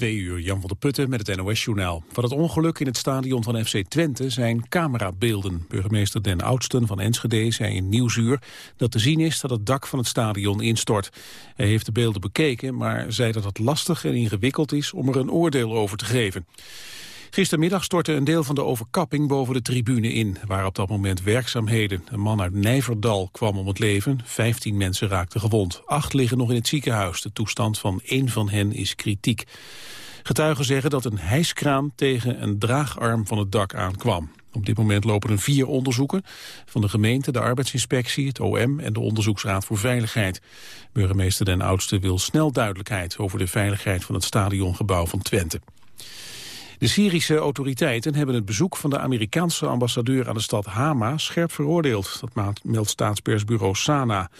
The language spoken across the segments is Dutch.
Twee uur, Jan van der Putten met het NOS-journaal. Van het ongeluk in het stadion van FC Twente zijn camerabeelden. Burgemeester Den Oudsten van Enschede zei in Nieuwsuur... dat te zien is dat het dak van het stadion instort. Hij heeft de beelden bekeken, maar zei dat het lastig en ingewikkeld is... om er een oordeel over te geven. Gistermiddag stortte een deel van de overkapping boven de tribune in. waar op dat moment werkzaamheden. Een man uit Nijverdal kwam om het leven. Vijftien mensen raakten gewond. Acht liggen nog in het ziekenhuis. De toestand van één van hen is kritiek. Getuigen zeggen dat een hijskraan tegen een draagarm van het dak aankwam. Op dit moment lopen er vier onderzoeken van de gemeente, de arbeidsinspectie, het OM en de Onderzoeksraad voor Veiligheid. Burgemeester Den Oudste wil snel duidelijkheid over de veiligheid van het stadiongebouw van Twente. De Syrische autoriteiten hebben het bezoek van de Amerikaanse ambassadeur aan de stad Hama scherp veroordeeld. Dat meldt staatspersbureau Sana.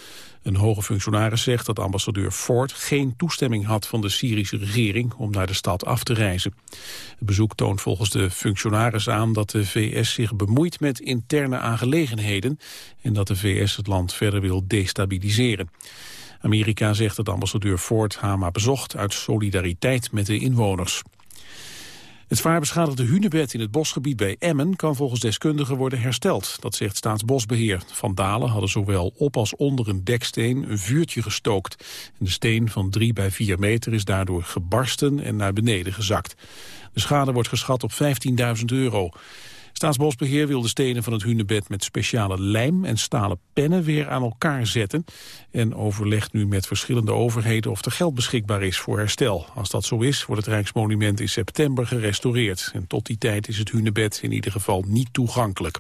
Een hoge functionaris zegt dat ambassadeur Ford geen toestemming had van de Syrische regering om naar de stad af te reizen. Het bezoek toont volgens de functionaris aan dat de VS zich bemoeit met interne aangelegenheden en dat de VS het land verder wil destabiliseren. Amerika zegt dat ambassadeur Ford Hama bezocht uit solidariteit met de inwoners. Het zwaar beschadigde hunebed in het bosgebied bij Emmen kan volgens deskundigen worden hersteld. Dat zegt Staatsbosbeheer. Vandalen hadden zowel op als onder een deksteen een vuurtje gestookt. De steen van 3 bij 4 meter is daardoor gebarsten en naar beneden gezakt. De schade wordt geschat op 15.000 euro. Staatsbosbeheer wil de stenen van het hunebed met speciale lijm en stalen pennen weer aan elkaar zetten. En overlegt nu met verschillende overheden of er geld beschikbaar is voor herstel. Als dat zo is, wordt het Rijksmonument in september gerestaureerd. En tot die tijd is het hunebed in ieder geval niet toegankelijk.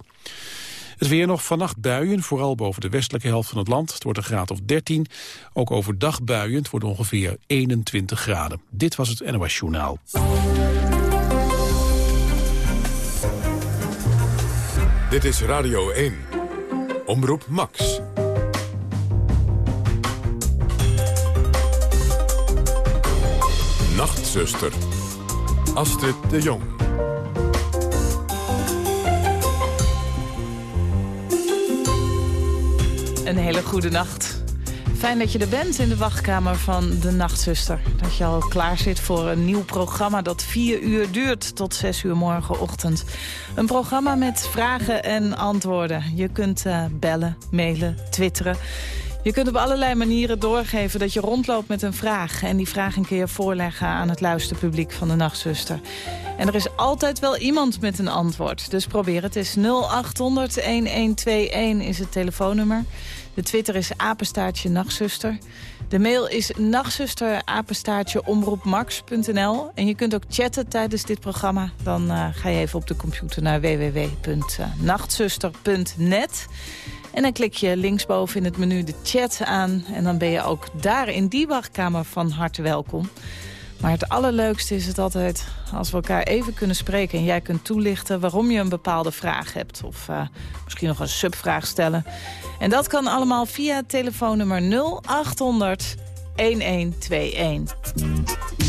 Het weer nog vannacht buien, vooral boven de westelijke helft van het land. Het wordt een graad of 13. Ook overdag buien, het wordt ongeveer 21 graden. Dit was het NOS Journaal. Dit is Radio 1. Omroep Max. Nachtzuster. Astrid de Jong. Een hele goede nacht. Fijn dat je er bent in de wachtkamer van de Nachtzuster. Dat je al klaar zit voor een nieuw programma dat vier uur duurt tot zes uur morgenochtend. Een programma met vragen en antwoorden. Je kunt uh, bellen, mailen, twitteren. Je kunt op allerlei manieren doorgeven dat je rondloopt met een vraag. En die vraag een keer voorleggen aan het luisterpubliek van de Nachtzuster. En er is altijd wel iemand met een antwoord. Dus probeer het. Het is 0800-1121 is het telefoonnummer. De Twitter is apenstaartje nachtzuster. De mail is nachtzuster omroepmax.nl. En je kunt ook chatten tijdens dit programma. Dan uh, ga je even op de computer naar www.nachtzuster.net. En dan klik je linksboven in het menu de chat aan. En dan ben je ook daar in die wachtkamer van harte welkom. Maar het allerleukste is het altijd als we elkaar even kunnen spreken... en jij kunt toelichten waarom je een bepaalde vraag hebt. Of uh, misschien nog een subvraag stellen. En dat kan allemaal via telefoonnummer 0800 1121.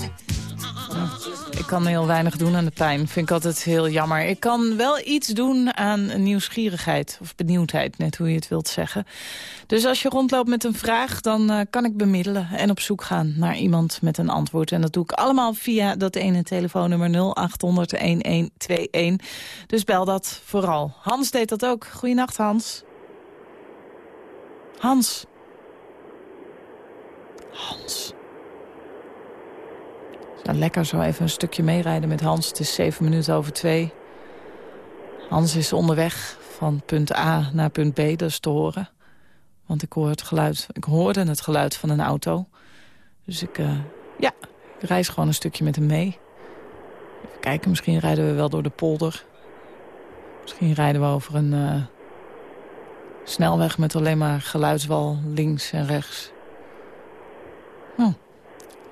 kan heel weinig doen aan de pijn. Vind ik altijd heel jammer. Ik kan wel iets doen aan nieuwsgierigheid. Of benieuwdheid, net hoe je het wilt zeggen. Dus als je rondloopt met een vraag, dan eh, kan ik bemiddelen... en op zoek gaan naar iemand met een antwoord. En dat doe ik allemaal via dat ene telefoonnummer 0800-1121. Dus bel dat vooral. Hans deed dat ook. Goeienacht, Hans. Hans. Hans. Nou, lekker zo even een stukje meerijden met Hans. Het is zeven minuten over twee. Hans is onderweg van punt A naar punt B, dat is te horen. Want ik, hoor het geluid, ik hoorde het geluid van een auto. Dus ik, eh, ja, ik reis gewoon een stukje met hem mee. Even kijken, misschien rijden we wel door de polder. Misschien rijden we over een eh, snelweg met alleen maar geluidswal links en rechts. Oh.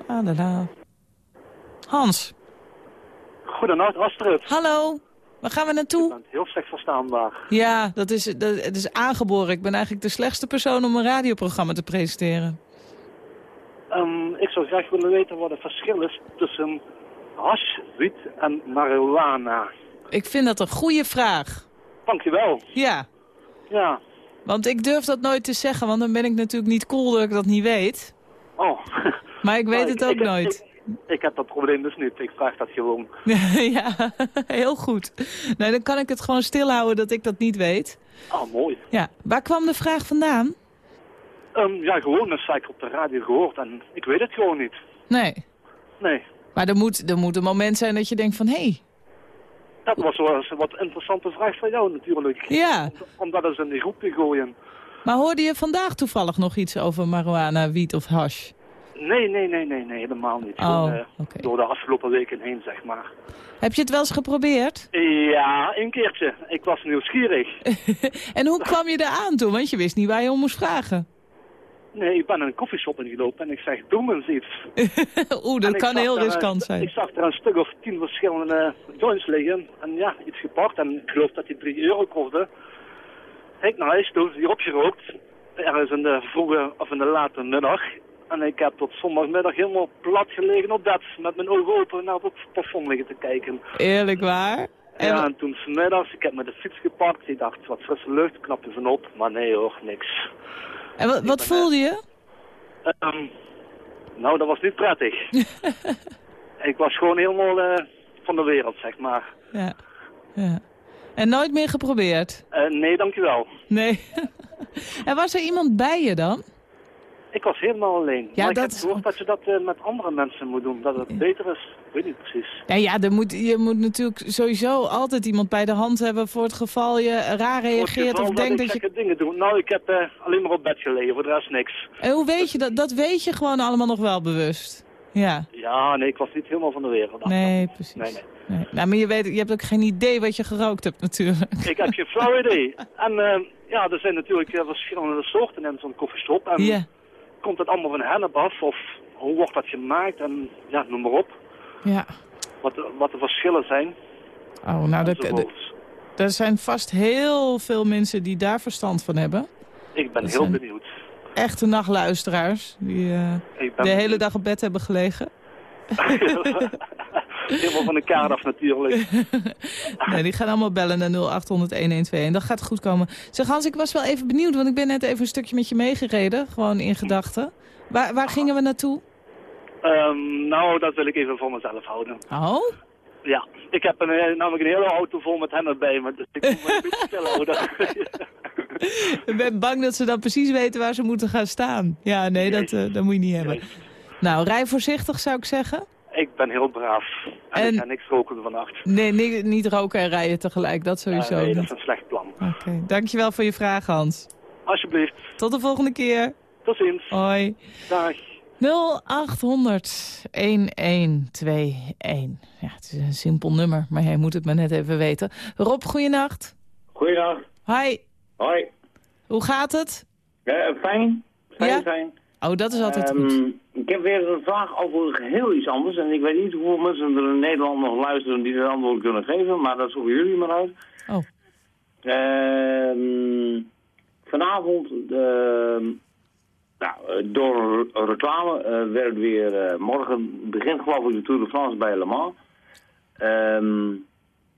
Ah, la, la. Hans. Goedenacht, Astrid. Hallo. Waar gaan we naartoe? bent heel slecht verstaanbaar. Ja, dat is, dat, het is aangeboren. Ik ben eigenlijk de slechtste persoon om een radioprogramma te presenteren. Ehm, ik zou graag willen weten wat het verschil is tussen hash, wiet en marihuana. Ik vind dat een goede vraag. Dankjewel. Ja, Ja. want ik durf dat nooit te zeggen, want dan ben ik natuurlijk niet cool dat ik dat niet weet. Oh. Maar ik weet het ook ik, nooit. Ik, heb dat probleem dus niet. Ik vraag dat gewoon. ja, heel goed. Nee, dan kan ik het gewoon stilhouden dat ik dat niet weet. Ah, mooi. Ja, waar kwam de vraag vandaan? Ehm, ja, gewoon een cycle op de radio gehoord en ik weet het gewoon niet. Nee, Nee. maar er moet, er moet een moment zijn dat je denkt van... hé, hey, Dat was wel eens een wat interessante vraag van jou natuurlijk. ja. Om dat eens in die groep te gooien. Maar hoorde je vandaag toevallig nog iets over marihuana, wiet of hash? Nee, nee, nee, nee, nee, helemaal niet. Oh, Gewoon, eh. Door de afgelopen weken heen, zeg maar. Heb je het wel eens geprobeerd? Ja, een keertje. Ik was nieuwsgierig. en hoe kwam je daar aan toen? Want je wist niet waar je om moest vragen. Nee, ik ben in een koffieshop ingelopen en ik zeg, doe me eens iets. Oeh, dat ik kan heel riskant Ik zijn. zag er een stuk of tien verschillende joints liggen. En ja, iets gepakt en ik geloof dat die 3 euro kostte. Ik naar huis toe, die opgerookt. Ergens in de vroege of in de late middag. En ik heb tot zondagmiddag helemaal plat gelegen op bed. Met mijn ogen open naar het plafond liggen te kijken. Eerlijk waar? En ja, en toen smiddags, ik heb met de fiets gepakt. Ik dacht, wat frisse lucht, knapte ze op. Maar nee hoor, niks. En wat, wat voelde je? Ehm, nou, dat was niet prettig. ik was gewoon helemaal eh, van de wereld, zeg maar. Ja. ja. En nooit meer geprobeerd? Eh, nee, dankjewel. Nee. en was er iemand bij je dan? Ik was helemaal alleen. Ja, maar ik dat heb is gehoord ook- dat je dat eh, met andere mensen moet doen. Dat het beter is. Ik weet niet precies. Ja, ja er moet, je moet natuurlijk sowieso altijd iemand bij de hand hebben... voor het geval je raar reageert of denkt ik dat je... dingen doe. Nou, ik heb eh, alleen maar op bed gelegen. Voor de rest niks. En hoe weet je dat? Dat weet je gewoon allemaal nog wel bewust. Ja, Ja, nee, ik was niet helemaal van de wereld. nee, precies. Nee, nee. Nee. Nou, maar je, weet, je hebt ook geen idee wat je gerookt hebt natuurlijk. Ik heb geen flauw idee. En eh, ja, er zijn natuurlijk eh, verschillende soorten in zo'n koffieshop. En komt het allemaal van hennep af? Of hoe wordt dat gemaakt? En ja, noem maar op. ja. Wat, de- wat de verschillen zijn. Oh, nou, er, er zijn vast heel veel mensen die daar verstand van hebben. Ik ben dat heel benieuwd. Echte nachtluisteraars die eh, de hele dag op bed hebben gelegen. Helemaal van de kaart af natuurlijk. Nee, die gaan allemaal bellen naar 0800-1121. Dat gaat goed komen. Zeg Hans, ik was wel even benieuwd, want ik ben net even een stukje met je meegereden. Gewoon in gedachten. Waar, waar gingen we naartoe? Ehm, nou, dat wil ik even voor mezelf houden. Oh? Ja, ik heb een, eh, namelijk een hele auto vol met hennep bij me. Dus ik moet me een beetje stil houden. Ik ben bang dat ze dan precies weten waar ze moeten gaan staan. Ja, nee, dat, eh, dat moet je niet hebben. Nou, rij voorzichtig zou ik zeggen. Ik ben heel braaf. En, En- ik ga niks roken vannacht. Nee, ni- niet roken en rijden tegelijk. Dat sowieso nee, dat niet. is een slecht plan. Oké, dankjewel voor je vraag, Hans. Alsjeblieft. Tot de volgende keer. Tot ziens. Hoi. Dag. 0800 1121. Ja, het is een simpel nummer, maar jij moet het maar net even weten. Rob, goeienacht. Goeiedag. Hi, Hoi. hoe gaat het? Eh, fijn. Fijn, Ja? fijn. Oh, dat is altijd Ehm, goed. Ik heb weer een vraag over heel iets anders. En ik weet niet hoeveel mensen er in Nederland nog luisteren die dat antwoord kunnen geven. Maar dat zoeken jullie maar uit. Oh, Ehm, vanavond, ehm, nou, eh, door reclame, eh, werd weer, eh, morgen begint geloof ik de Tour de France bij Le Mans. Ehm,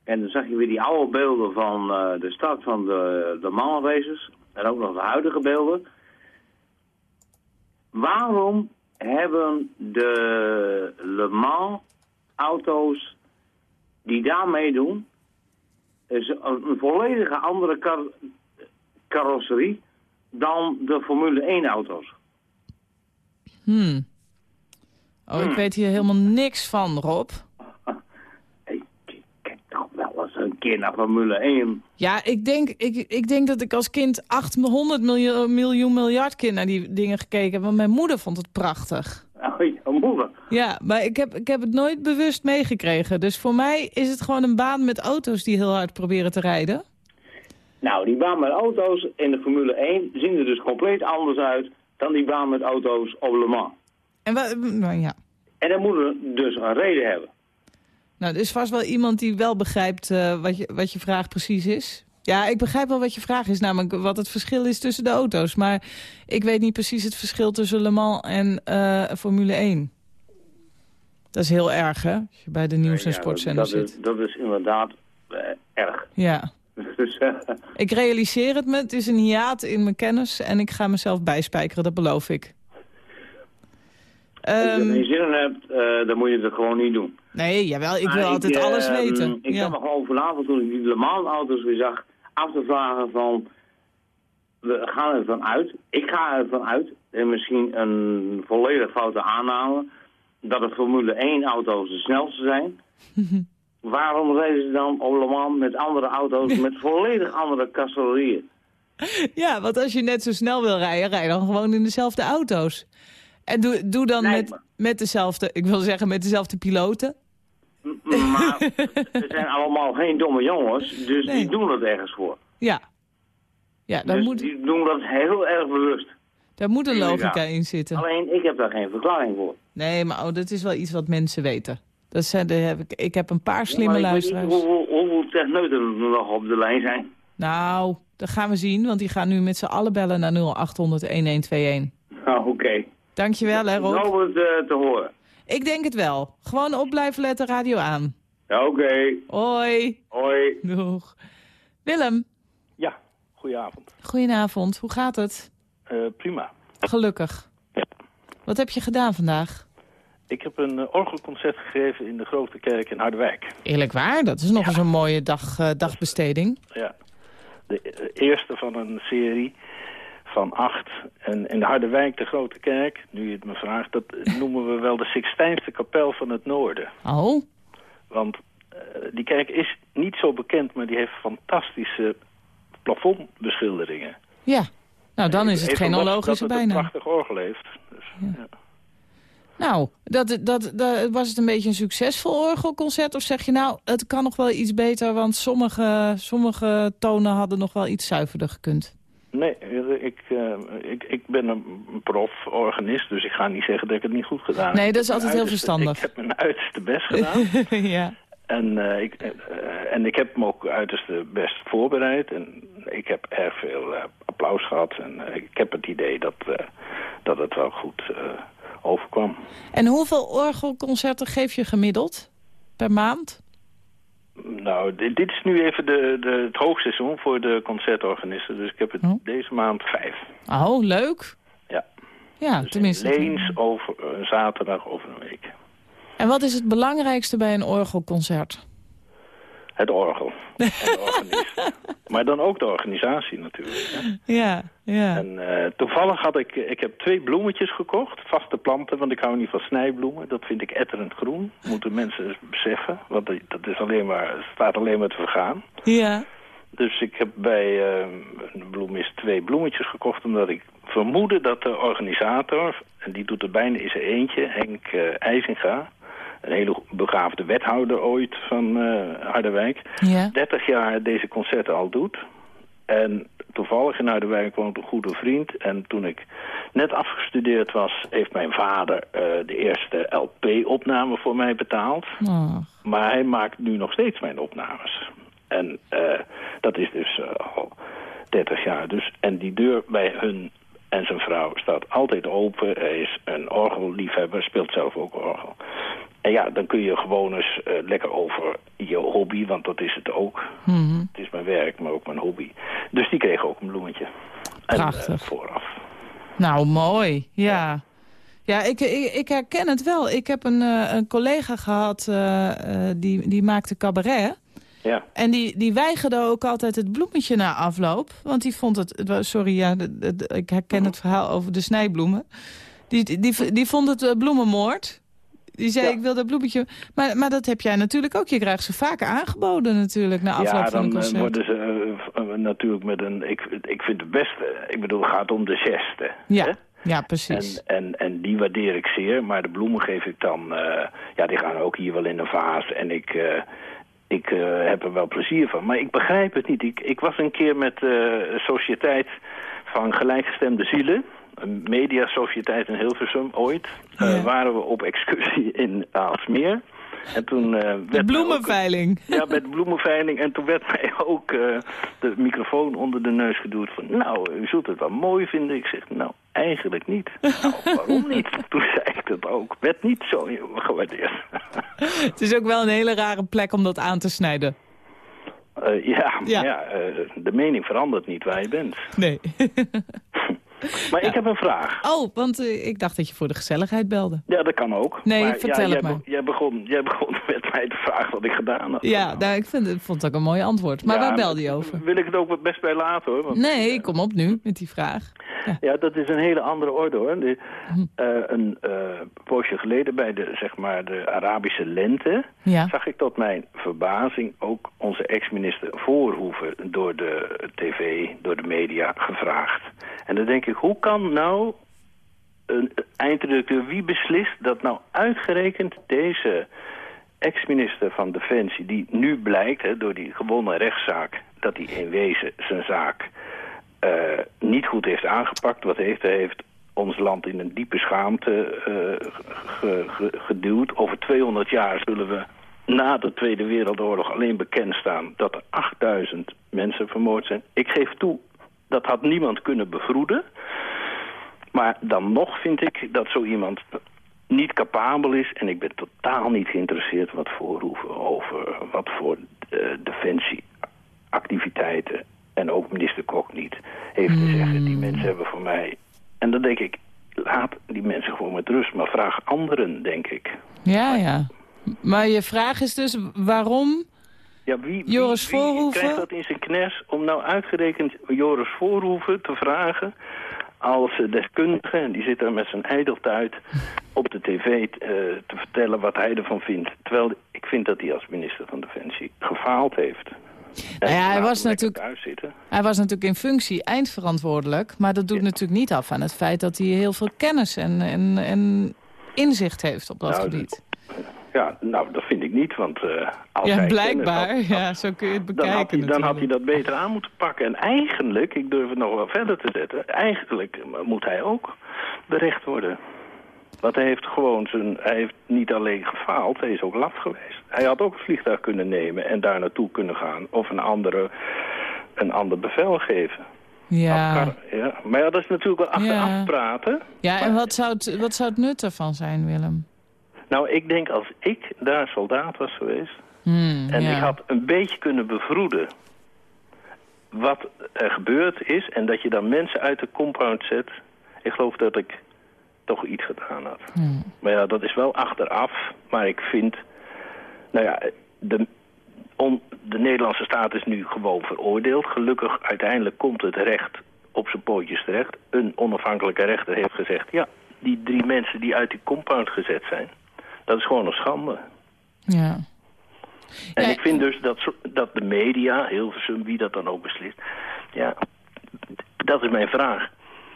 en dan zag je weer die oude beelden van de start van de, de Mans races. En ook nog de huidige beelden. Waarom hebben de Le Mans auto's die daar meedoen is een, een volledige andere kar- carrosserie dan de Formule 1 auto's? hmm. Oh, ik Hmm. weet hier helemaal niks van, Rob. Hey, k- kijk toch keer naar Formule 1. Ja, ik denk, ik, ik denk dat ik als kind 800 miljoen, miljoen miljard keer naar die dingen gekeken heb. Want mijn moeder vond het prachtig. Oh, je moeder. Ja, maar ik heb, ik heb het nooit bewust meegekregen. Dus voor mij is het gewoon een baan met auto's die heel hard proberen te rijden. Nou, die baan met auto's in de Formule 1 zien er dus compleet anders uit dan die baan met auto's op Le Mans. En wa- nou ja, En dat moet er dus een reden hebben. Nou, er is vast wel iemand die wel begrijpt eh, wat, je, wat je vraag precies is. Ja, ik begrijp wel wat je vraag is, namelijk wat het verschil is tussen de auto's. Maar ik weet niet precies het verschil tussen Le Mans en eh, Formule 1. Dat is heel erg, hè? Als je bij de nieuws- en Ja, sportzender dat, is, zit. dat is inderdaad eh, erg. Ja. Dus, Ik realiseer het me, het is een hiaat in mijn kennis... en ik ga mezelf bijspijkeren, dat beloof ik. Als je er Ehm, geen zin in hebt, eh, dan moet je het gewoon niet doen. nee, jawel, ik Maar wil altijd alles weten. Ik ja. zat me gewoon vanavond toen ik die Le Mans auto's weer zag af te vragen van... We gaan ervan uit, ik ga ervan uit, en misschien een volledig foute aanname... dat de Formule 1 auto's de snelste zijn. Waarom rijden ze dan op Le Mans met andere auto's met volledig andere carrosserieën? ja, want als je net zo snel wil rijden, rij dan gewoon in dezelfde auto's. En doe, doe dan Nee, met, maar- met dezelfde, ik wil zeggen met dezelfde piloten. Maar ze zijn allemaal geen domme jongens, dus Nee. die doen dat ergens voor. Ja, ja daar, dus moet, die doen dat heel erg bewust. daar moet een logica in zitten. Alleen, ik heb daar geen verklaring voor. Nee, maar oh, dat is wel iets wat mensen weten. Dat zijn de, heb ik, ik heb een paar slimme niet luisteraars. hoeveel, hoeveel techneuten er nog op de lijn zijn. Nou, dat gaan we zien, want die gaan nu met z'n allen bellen naar 0800-1121. Nou, oké. Dankjewel, hè, Ik Rob. hoop het eh, te horen. Ik denk het wel. Gewoon op blijven letten, radio aan. Ja, oké. Hoi. Hoi. Doeg. Willem, Ja, goedenavond. goedenavond. Hoe gaat het? Eh, prima. Gelukkig. Ja. Wat heb je gedaan vandaag? Ik heb een eh, orgelconcert gegeven in de Grote Kerk in Harderwijk. Eerlijk waar, dat is nog eens een mooie dag, dagbesteding. Ja. De eerste van een serie van acht. En in de Harderwijk, de Grote Kerk, nu je het me vraagt... dat noemen we wel de Sixtijnse kapel van het noorden. Oh, Want eh, die kerk is niet zo bekend, maar die heeft fantastische plafondbeschilderingen. ja. Nou, dan is het geen onlogische dat het een prachtig orgel heeft. Dus, ja. Nou, dat, dat, dat, was het een beetje een succesvol orgelconcert? Of zeg je nou, het kan nog wel iets beter... want sommige, sommige tonen hadden nog wel iets zuiverder gekund? Nee, ik, uh, ik, ik ben een prof-organist, dus ik ga niet zeggen dat ik het niet goed gedaan heb. Nee, dat is altijd heel verstandig. Ik heb mijn uiterste best gedaan. ja. En, uh, ik, uh, en ik heb me ook uiterste best voorbereid. En ik heb erg veel applaus gehad. En ik heb het idee dat, dat het wel goed overkwam. En hoeveel orgelconcerten geef je gemiddeld per maand? Nou, dit, dit, is nu even de, de, het hoogseizoen voor de concertorganisten. Dus ik heb het oh. deze maand vijf. Oh, leuk. Ja. Ja, dus tenminste. Leens over een zaterdag over een week. En wat is het belangrijkste bij een orgelconcert? Het orgel. En de organist. maar dan ook de organisatie natuurlijk. Hè? Ja, ja. En uh, toevallig had ik, ik heb twee bloemetjes gekocht, vaste planten, want ik hou niet van snijbloemen. Dat vind ik etterend groen, moeten mensen beseffen. Want dat is alleen maar, staat alleen maar te vergaan. Ja. Dus ik heb bij uh, een bloemist twee bloemetjes gekocht, omdat ik vermoedde dat de organisator, en die doet er bijna in zijn eentje, Henk uh, IJzinga, een hele begaafde wethouder ooit van uh, Harderwijk, ja. 30 jaar deze concerten al doet. En toevallig in Harderwijk woont een goede vriend. En toen ik net afgestudeerd was, heeft mijn vader uh, de eerste LP-opname voor mij betaald. Oh. Maar hij maakt nu nog steeds mijn opnames. En uh, dat is dus uh, al 30 jaar. Dus, en die deur bij hun en zijn vrouw staat altijd open. Hij is een orgelliefhebber, speelt zelf ook orgel. En ja, dan kun je gewoon eens uh, lekker over je hobby, want dat is het ook. Mm -hmm. Het is mijn werk, maar ook mijn hobby. Dus die kreeg ook een bloemetje. Prachtig. En, uh, vooraf. Nou, mooi. Ja. Ja, ik, ik, ik, herken het wel. Ik heb een, uh, een collega gehad, die, die maakte cabaret. Ja. En die, die weigerde ook altijd het bloemetje na afloop. Want die vond het... Sorry, ja, ik herken het verhaal over de snijbloemen. Die, die, die, die vond het bloemenmoord. Die zei, ja. ik wil dat bloemetje... Maar, maar dat heb jij natuurlijk ook. Je krijgt ze vaker aangeboden natuurlijk, na afloop ja, van een concert. Ja, dan worden ze uh, natuurlijk met een... Ik, ik vind het beste... Ik bedoel, het gaat om de geste. Ja. Hè? Ja, precies. En, en, en die waardeer ik zeer, maar de bloemen geef ik dan... Uh, ja, die gaan ook hier wel in een vaas. En ik, uh, ik uh, heb er wel plezier van. Maar ik begrijp het niet. Ik, ik was een keer met de Sociëteit van Gelijkgestemde Zielen mediasociëteit in Hilversum ooit, Ja. uh, waren we op excursie in Aalsmeer. En toen, uh, werd De bloemenveiling. Ook, ja, met de bloemenveiling. En toen werd mij ook uh, de microfoon onder de neus geduwd van... Nou, u zult het wel mooi vinden. Ik zeg, nou, eigenlijk niet. nou, waarom niet? Toen zei ik dat ook. Werd niet zo gewaardeerd. het is ook wel een hele rare plek om dat aan te snijden. Uh, ja, Ja. ja. de mening verandert niet waar je bent. Nee. Maar ik heb een vraag. Oh, want uh, ik dacht dat je voor de gezelligheid belde. Ja, dat kan ook. Nee, maar, vertel ja, het jij maar. Be jij, begon, jij begon met mij te vragen wat ik gedaan had. Ja, nou, ik vind, het- vond het ook een mooi antwoord. Maar Ja, waar belde je over? Wil ik het ook best bij laten hoor. Want, Nee, kom op nu met die vraag. Ja, dat is een hele andere orde hoor. De, Hm. eh, een eh, poosje geleden bij de, zeg maar, de Arabische lente... Zag ik tot mijn verbazing ook onze ex-minister Voorhoeven... door de tv, door de media gevraagd. En dan denk ik, hoe kan nou een eindredacteur... wie beslist dat nou uitgerekend deze ex-minister van Defensie... die nu blijkt, hè, door die gewonnen rechtszaak... dat hij in wezen zijn zaak eh, niet goed heeft aangepakt. Wat heeft heeft ons land in een diepe schaamte eh, ge- ge- geduwd. Over 200 jaar zullen we na de Tweede Wereldoorlog alleen bekend staan... dat er 8000 mensen vermoord zijn. Ik geef toe, dat had niemand kunnen bevroeden. Maar dan nog vind ik dat zo iemand niet capabel is... en ik ben totaal niet geïnteresseerd wat voor, over wat voor eh, defensieactiviteiten... en ook minister Kok niet heeft te zeggen. Die mensen hebben voor mij... En dan denk ik, laat die mensen gewoon met rust. Maar vraag anderen, denk ik. Ja, ja. Maar je vraag is dus waarom... Ja, wie, wie, Joris wie Voorhoeven? krijgt dat in zijn knes om nou uitgerekend Joris Voorhoeven te vragen als eh, deskundige, en die zit daar met zijn ijdeltuit op de tv eh, te vertellen wat hij ervan vindt. Terwijl ik vind dat hij als minister van Defensie gefaald heeft. Nou ja, hij was natuurlijk-. Hij was natuurlijk in functie eindverantwoordelijk. Maar dat doet natuurlijk niet af aan het feit dat hij heel veel kennis en, en, en inzicht heeft op dat Nou, gebied. Ja, nou, dat vind ik niet, want uh, als Ja, blijkbaar. had- Ja, zo kun je het dan bekijken had, hij, dan had hij dat beter aan moeten pakken. En eigenlijk, ik durf het nog wel verder te zetten... eigenlijk moet hij ook berecht worden. Want hij heeft gewoon zijn... Hij heeft niet alleen gefaald, hij is ook laf geweest. Hij had ook een vliegtuig kunnen nemen en daar naartoe kunnen gaan. Of een, andere, een ander bevel geven. Ja. Ja. Maar ja, dat is natuurlijk wel achteraf Ja. praten. ja, en wat zou, het, wat zou het nut ervan zijn, Willem? Nou, ik denk als ik daar soldaat was geweest... Hmm, En ja. ik had een beetje kunnen bevroeden wat er gebeurd is... en dat je dan mensen uit de compound zet. Ik geloof dat ik toch iets gedaan had. Hmm. Maar ja, dat is wel achteraf. Maar ik vind... Nou ja, de, on- de Nederlandse staat is nu gewoon veroordeeld. Gelukkig, uiteindelijk komt het recht op zijn pootjes terecht. Een onafhankelijke rechter heeft gezegd... ja, die drie mensen die uit die compound gezet zijn... dat is gewoon een schande. Ja. En Ja, ik vind dus dat, dat de media, Hilversum, wie dat dan ook beslist... Ja, dat is mijn vraag.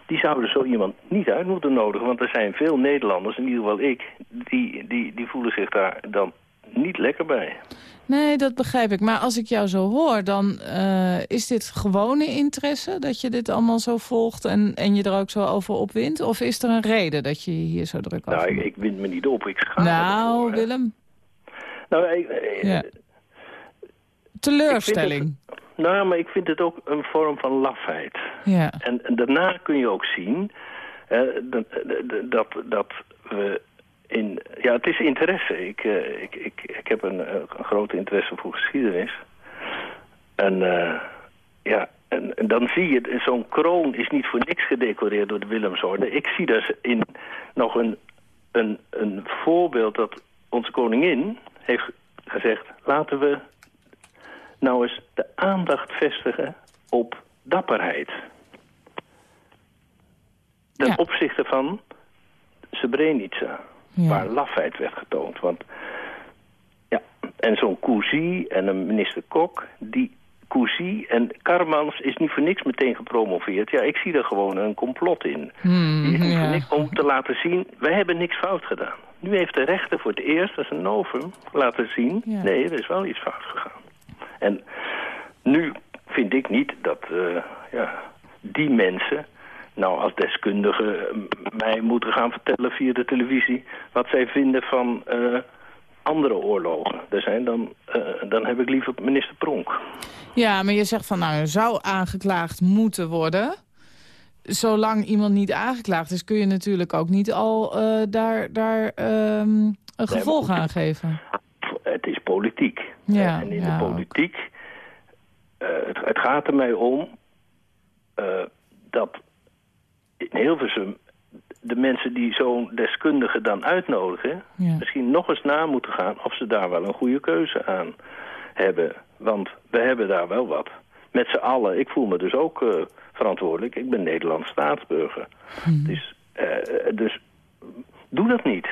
Die zouden zo iemand niet uit moeten nodigen. Want er zijn veel Nederlanders, in ieder geval ik... die, die, die voelen zich daar dan niet lekker bij. Nee, dat begrijp ik. Maar als ik jou zo hoor, dan eh, is dit gewone interesse... dat je dit allemaal zo volgt en, en je er ook zo over opwint? Of is er een reden dat je hier zo druk over Nou, ik, ik wind me niet op. Ik ga Nou, ervoor. Willem, Nou, ik- eh, Ja. teleurstelling. nou, maar ik vind het ook een vorm van lafheid. Ja. En, en daarna kun je ook zien dat, dat, dat we in... Ja, het is interesse. Ik, eh, ik, ik, ik heb een, eh, een grote interesse voor geschiedenis. En eh, ja, en, en dan zie je, zo'n kroon is niet voor niks gedecoreerd door de Willemsorde. Ik zie dus in nog een, een, een voorbeeld dat onze koningin heeft gezegd... laten we nou eens de aandacht vestigen op dapperheid. Ten Ja. opzichte van Srebrenica, Ja. waar lafheid werd getoond. Want ja, en zo'n Cousy en een minister Kok, die Cousy en Karmans is niet voor niks meteen gepromoveerd. Ja, ik zie er gewoon een complot in. Hmm, Die is niet ja. voor niks om te laten zien, wij hebben niks fout gedaan. Nu heeft de rechter voor het eerst, als een novum, laten zien... Ja. nee, er is wel iets fout gegaan. En nu vind ik niet dat eh, ja, die mensen... nou als deskundigen eh, mij moeten gaan vertellen via de televisie... wat zij vinden van eh, andere oorlogen. Er zijn dan, eh, dan heb ik liever minister Pronk. Ja, maar je zegt van, nou, er zou aangeklaagd moeten worden. Zolang iemand niet aangeklaagd is, kun je natuurlijk ook niet al daar, daar ehm, een gevolg aan geven. Het is politiek. Ja, en in ja, de politiek, het, het gaat er mij om dat in Hilversum de mensen die zo'n deskundige dan uitnodigen... Ja. misschien nog eens na moeten gaan of ze daar wel een goede keuze aan hebben. Want we hebben daar wel wat. Met z'n allen. Ik voel me dus ook eh, verantwoordelijk. Ik ben Nederlands staatsburger. Dus, dus doe dat niet.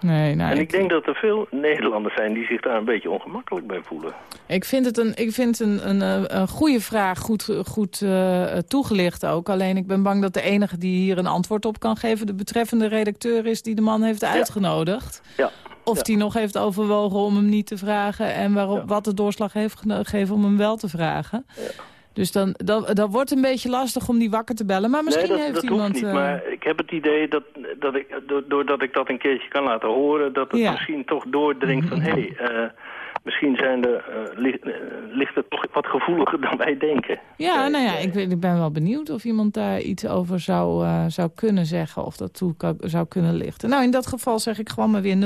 Nee, nou, En ik denk dat er veel Nederlanders zijn die zich daar een beetje ongemakkelijk bij voelen. Ik vind het een, ik vind een, een, eh, een goede vraag, goed, goed eh, toegelicht ook. Alleen ik ben bang dat de enige die hier een antwoord op kan geven... de betreffende redacteur is die de man heeft uitgenodigd. Ja. Of Ja. die nog heeft overwogen om hem niet te vragen... en waarop, Ja. wat de doorslag heeft gegeven om hem wel te vragen. Dus dan, dan, dan wordt het een beetje lastig om die wakker te bellen. Maar misschien nee, dat, heeft dat iemand... niet. eh, Maar ik heb het idee dat, dat ik, do- doordat ik dat een keertje kan laten horen... dat het Ja. misschien toch doordringt van... hé, hey, eh, misschien zijn de, ligt, eh, ligt het toch wat gevoeliger dan wij denken. Ja, nou ja, ik, ben- ik ben wel benieuwd of iemand daar iets over zou, zou kunnen zeggen. Of dat toe kan- zou kunnen lichten. Nou, in dat geval zeg ik gewoon maar weer 0800-1121.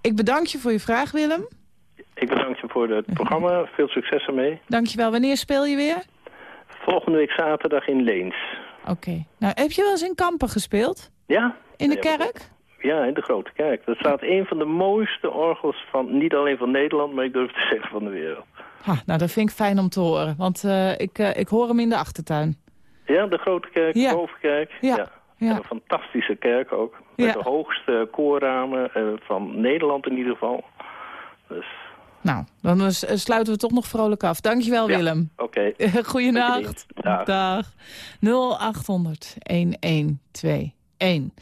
Ik bedank je voor je vraag, Willem. Ik bedank je voor het programma. Veel succes ermee. Dank je wel. Wanneer speel je weer? Volgende week zaterdag in Leens. Oké. Nou, heb je wel eens in Kampen gespeeld? Ja? In de kerk? Ja, in de Grote Kerk. Dat staat een van de mooiste orgels van, niet alleen van Nederland, maar ik durf te zeggen van de wereld. Ha, nou, dat vind ik fijn om te horen. Want eh, ik, eh, ik hoor hem in de achtertuin. Ja, de Grote Kerk, Ja. de Bovenkerk. Ja, En ja. Een fantastische kerk ook. Met de hoogste koorramen eh, van Nederland in ieder geval. Dus, Nou, dan eh, sluiten we toch nog vrolijk af. Dankjewel, Ja. Willem. oké. Goeienacht. Dag. Dag. 0800 1121. 1.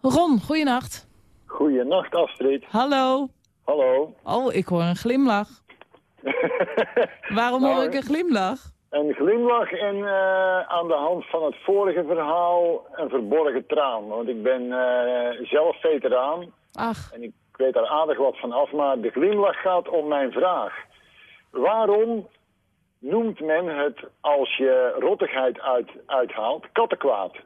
Ron, goeienacht. Goeienacht, Astrid. Hallo. Hallo. Oh, ik hoor een glimlach. Waarom Nou, hoor ik een glimlach? Een glimlach en eh, aan de hand van het vorige verhaal een verborgen traan. Want ik ben eh, zelf veteraan Ach, en ik weet daar aardig wat van af. Maar de glimlach gaat om mijn vraag. Waarom noemt men het als je rottigheid uit, uithaalt kattenkwaad?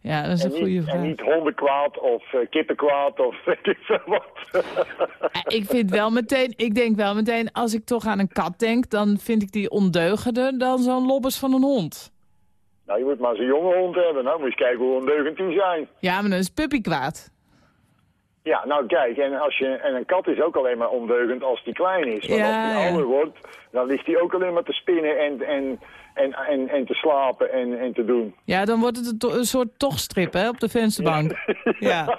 ja, dat is een En goede en vraag. niet hondenkwaad of uh, kippenkwaad of weet ik veel wat. Eh, Ik vind wel meteen, ik denk wel meteen, als ik toch aan een kat denk, dan vind ik die ondeugender dan zo'n lobbes van een hond. nou, je moet maar zo'n jonge hond hebben. Nou, moet je eens kijken hoe ondeugend die zijn. Ja, maar dan is puppykwaad. Ja, nou kijk, en, als je, en een kat is ook alleen maar ondeugend als die klein is. Want Ja, als die ouder wordt, dan ligt hij ook alleen maar te spinnen en, en, en, en, en te slapen en, en te doen. Ja, dan wordt het een soort tochtstrip hè, op de vensterbank. Ja.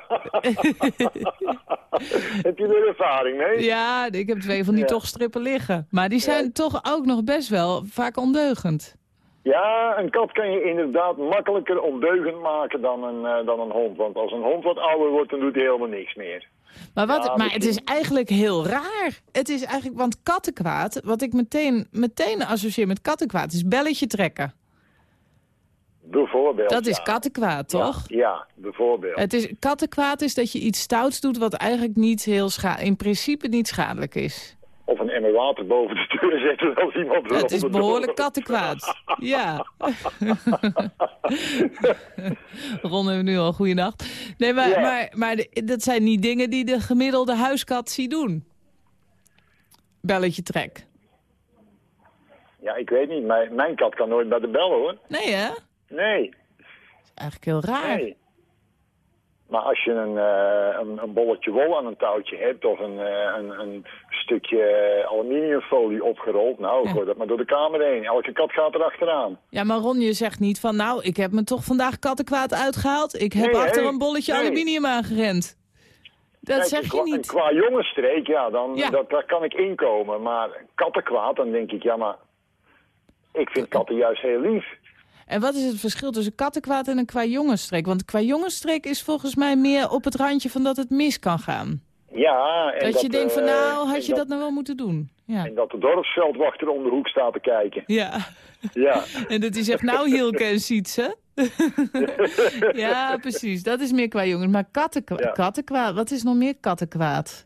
Heb je er ervaring mee? ja, ik heb twee van die Ja. tochtstrippen liggen. Maar die zijn toch ook nog best wel vaak ondeugend. Ja, een kat kan je inderdaad makkelijker ondeugend maken dan een, eh, dan een hond. Want als een hond wat ouder wordt, dan doet hij helemaal niks meer. Maar, wat, Ja, maar het is eigenlijk heel raar. Het is eigenlijk, want kattenkwaad, wat ik meteen, meteen associeer met kattenkwaad, is belletje trekken. Bijvoorbeeld. Dat is ja. kattenkwaad, toch? Ja, bijvoorbeeld. Het is, kattenkwaad is dat je iets stouts doet wat eigenlijk niet heel in principe niet schadelijk is. Of een emmer water boven de deur zetten als iemand Het is behoorlijk kattenkwaad. Ja. Ron hebben we nu al goede nacht. Nee, maar, Ja. maar, maar dat zijn niet dingen die de gemiddelde huiskat ziet doen. Belletje trek. Ja, ik weet niet. Mijn, mijn kat kan nooit bij de bel hoor. Nee, hè? Nee. Eigenlijk heel raar. Nee. Maar als je een, eh, een, een bolletje wol aan een touwtje hebt of een, eh, een, een stukje eh, aluminiumfolie opgerold, nou, Ja. dat maar door de kamer heen. Elke kat gaat er achteraan. Ja, maar Ron, je zegt niet van... nou, ik heb me toch vandaag kattenkwaad uitgehaald. Ik heb Nee, achter een bolletje Nee. aluminium aangerend. Dat Kijk, zeg je niet. Qua jongensstreek, ja, dan, Ja. Dat, daar kan ik inkomen. Maar kattenkwaad, dan denk ik, ja, maar ik vind katten juist heel lief. En wat is het verschil tussen kattenkwaad en een qua jongensstreek? Want qua jongensstreek is volgens mij meer op het randje van dat het mis kan gaan. Ja, en Dat, je denkt van eh, nou, had je dat nou wel moeten doen? Ja. En dat de dorpsveldwachter om de hoek staat te kijken. Ja, Ja, en dat hij zegt nou Hielke en Sietse. ja, precies. Dat is meer qua jongens. Maar kattenkwa Ja. kattenkwaad, wat is nog meer kattenkwaad?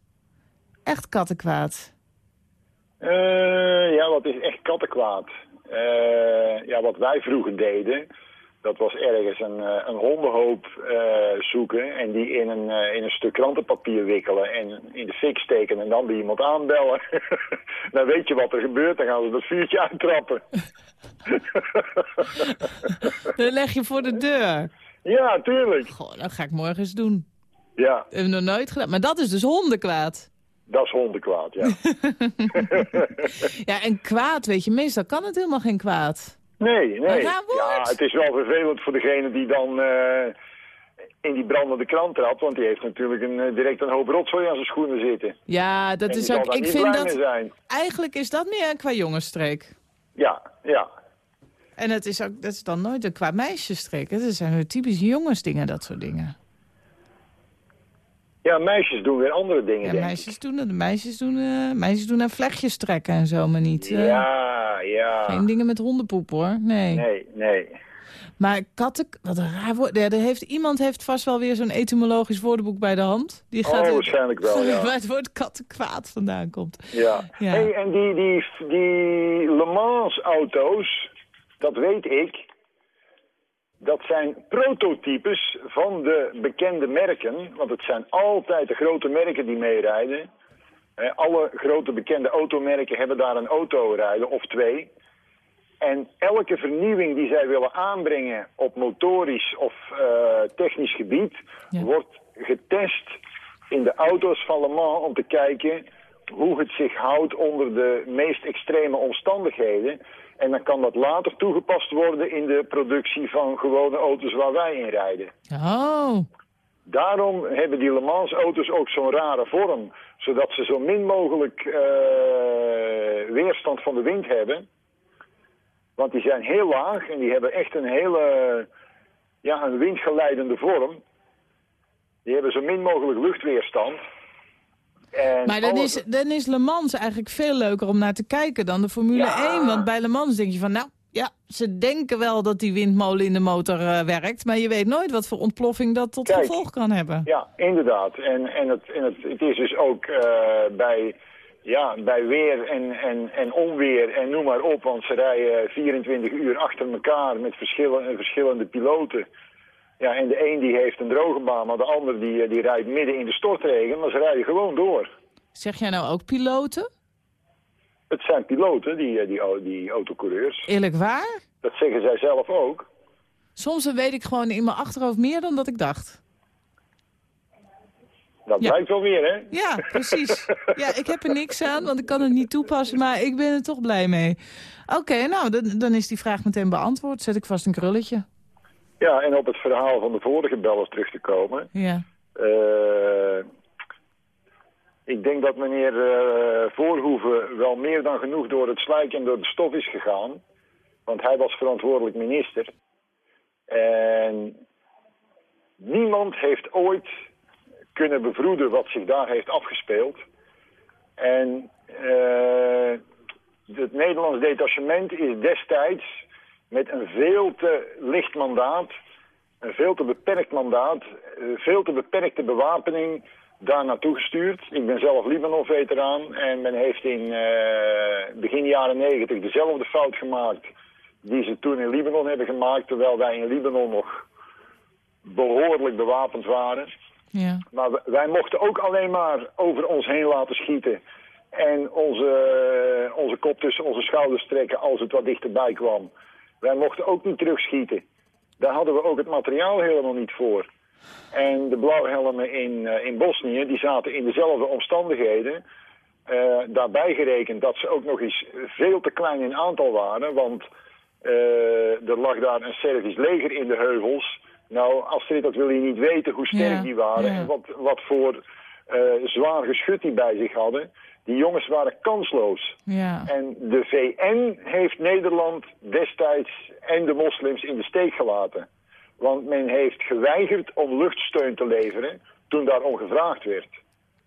Echt kattenkwaad. Eh, ja, wat is echt kattenkwaad? Eh, ja, wat wij vroeger deden, dat was ergens een, eh, een hondenhoop eh, zoeken en die in een, in een stuk krantenpapier wikkelen en in de fik steken en dan bij iemand aanbellen. dan weet je wat er gebeurt, dan gaan ze dat vuurtje uittrappen. Dan leg je voor de deur. ja, tuurlijk. Goh, dat ga ik morgen eens doen. Ja, Dat hebben we nog nooit gedaan. Maar dat is dus hondenkwaad. Dat is hondenkwaad, ja. Ja, en kwaad, weet je, meestal kan het helemaal geen kwaad. Nee, nee. Ja, het is wel vervelend voor degene die dan eh, in die brandende krant trapt. Want die heeft natuurlijk een, eh, direct een hoop rotzooi aan zijn schoenen zitten. Ja, dat en is ook. Ik vind dat. zijn. Eigenlijk is dat meer een qua jongensstreek. Ja, ja. En het is ook, dat is dan nooit een qua meisjesstreek. Dat zijn typisch jongensdingen, dat soort dingen. Ja, meisjes doen weer andere dingen, Ja, denk ik. meisjes doen het. Meisjes doen, eh meisjes doen aan vlechtjes trekken en zo, maar niet. eh, Ja, ja. Geen dingen met hondenpoep hoor. Nee. Nee, nee. Maar katten, wat een raar woord. Ja, er heeft, iemand heeft vast wel weer zo'n etymologisch woordenboek bij de hand. Die Oh, gaat waarschijnlijk wel, ja. waar het woord kattenkwaad vandaan komt. Ja. Ja. Hey, en die, die, die Le Mans auto's, dat weet ik, dat zijn prototypes van de bekende merken. Want het zijn altijd de grote merken die meerijden. Eh, alle grote bekende automerken hebben daar een auto rijden, of twee. En elke vernieuwing die zij willen aanbrengen op motorisch of eh, technisch gebied, Ja. wordt getest in de auto's van Le Mans om te kijken hoe het zich houdt onder de meest extreme omstandigheden. En dan kan dat later toegepast worden in de productie van gewone auto's waar wij in rijden. Oh, Daarom hebben die Le Mans auto's ook zo'n rare vorm. Zodat ze zo min mogelijk eh, weerstand van de wind hebben. Want die zijn heel laag en die hebben echt een hele ja, een windgeleidende vorm. Die hebben zo min mogelijk luchtweerstand. En Maar dan alles- is, dan is Le Mans eigenlijk veel leuker om naar te kijken dan de Formule Ja. 1. Want bij Le Mans denk je van, nou ja, ze denken wel dat die windmolen in de motor eh, werkt. Maar je weet nooit wat voor ontploffing dat tot Kijk. gevolg kan hebben. Ja, inderdaad. En, en, het, en het, het is dus ook eh, bij, ja, bij weer en, en, en onweer en noem maar op. Want ze rijden 24 uur achter elkaar met verschillende, verschillende piloten. Ja, en de een die heeft een droge baan, maar de ander die, eh, die rijdt midden in de stortregen. Maar ze rijden gewoon door. Zeg jij nou ook piloten? Het zijn piloten, die, eh, die, die autocoureurs. Eerlijk waar? Dat zeggen zij zelf ook. Soms weet ik gewoon in mijn achterhoofd meer dan dat ik dacht. Dat Ja. blijkt wel weer, hè? Ja, precies. Ja, ik heb er niks aan, want ik kan het niet toepassen, maar ik ben er toch blij mee. Oké, nou, dan, dan is die vraag meteen beantwoord. Zet ik vast een krulletje. Ja, en op het verhaal van de vorige bellers terug te komen. Ja. Eh, ik denk dat meneer eh, Voorhoeven wel meer dan genoeg door het slijk en door de stof is gegaan. Want hij was verantwoordelijk minister. En niemand heeft ooit kunnen bevroeden wat zich daar heeft afgespeeld. En eh, het Nederlands detachement is destijds met een veel te licht mandaat een veel te beperkt mandaat, eh, veel te beperkte bewapening daar naartoe gestuurd. Ik ben zelf Libanon-veteraan en men heeft in eh, begin jaren negentig dezelfde fout gemaakt die ze toen in Libanon hebben gemaakt, terwijl wij in Libanon nog behoorlijk bewapend waren. Ja. Maar wij mochten ook alleen maar over ons heen laten schieten. En onze, onze kop tussen onze schouders trekken als het wat dichterbij kwam. Wij mochten ook niet terugschieten. Daar hadden we ook het materiaal helemaal niet voor. En de blauwhelmen in, eh, in Bosnië, die zaten in dezelfde omstandigheden. Eh, daarbij gerekend dat ze ook nog eens veel te klein in aantal waren. Want eh, er lag daar een Servisch leger in de heuvels. Nou, Astrid, dat wil je niet weten hoe sterk Ja, die waren. ja. En wat, wat voor zwaar geschut die bij zich hadden. Die jongens waren kansloos. Ja. En de VN heeft Nederland destijds en de moslims in de steek gelaten. Want men heeft geweigerd om luchtsteun te leveren toen daarom gevraagd werd.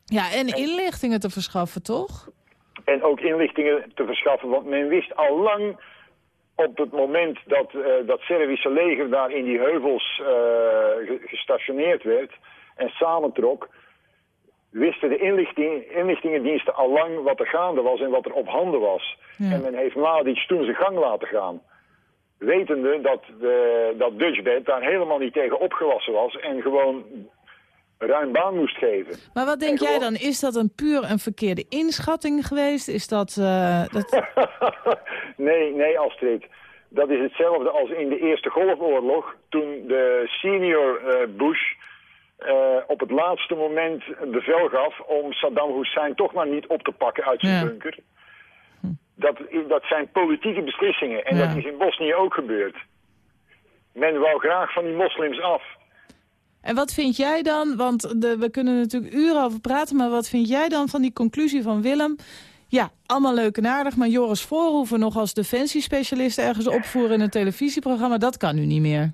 ja, en inlichtingen te verschaffen, toch? En ook inlichtingen te verschaffen, want men wist al lang op het moment dat eh, dat Servische leger daar in die heuvels eh, ge- gestationeerd werd en samentrok, wisten de inlichting, inlichtingendiensten al lang wat er gaande was en wat er op handen was. Ja. En men heeft Mladic toen zijn gang laten gaan. Wetende dat, de, dat Dutchbed daar helemaal niet tegen opgewassen was en gewoon ruim baan moest geven. Maar wat denk En jij dan? Is dat een puur een verkeerde inschatting geweest? Is dat... eh, dat... nee, nee Astrid. Dat is hetzelfde als in de Eerste Golfoorlog. Toen de senior eh, Bush eh, op het laatste moment bevel gaf om Saddam Hussein toch maar niet op te pakken uit zijn Ja. bunker. Dat, dat zijn politieke beslissingen. En Ja. dat is in Bosnië ook gebeurd. Men wou graag van die moslims af. En wat vind jij dan, want de, we kunnen natuurlijk uren over praten... maar wat vind jij dan van die conclusie van Willem... Ja, allemaal leuk en aardig, maar Joris Voorhoeven nog als defensiespecialist ergens opvoeren in een televisieprogramma, dat kan nu niet meer.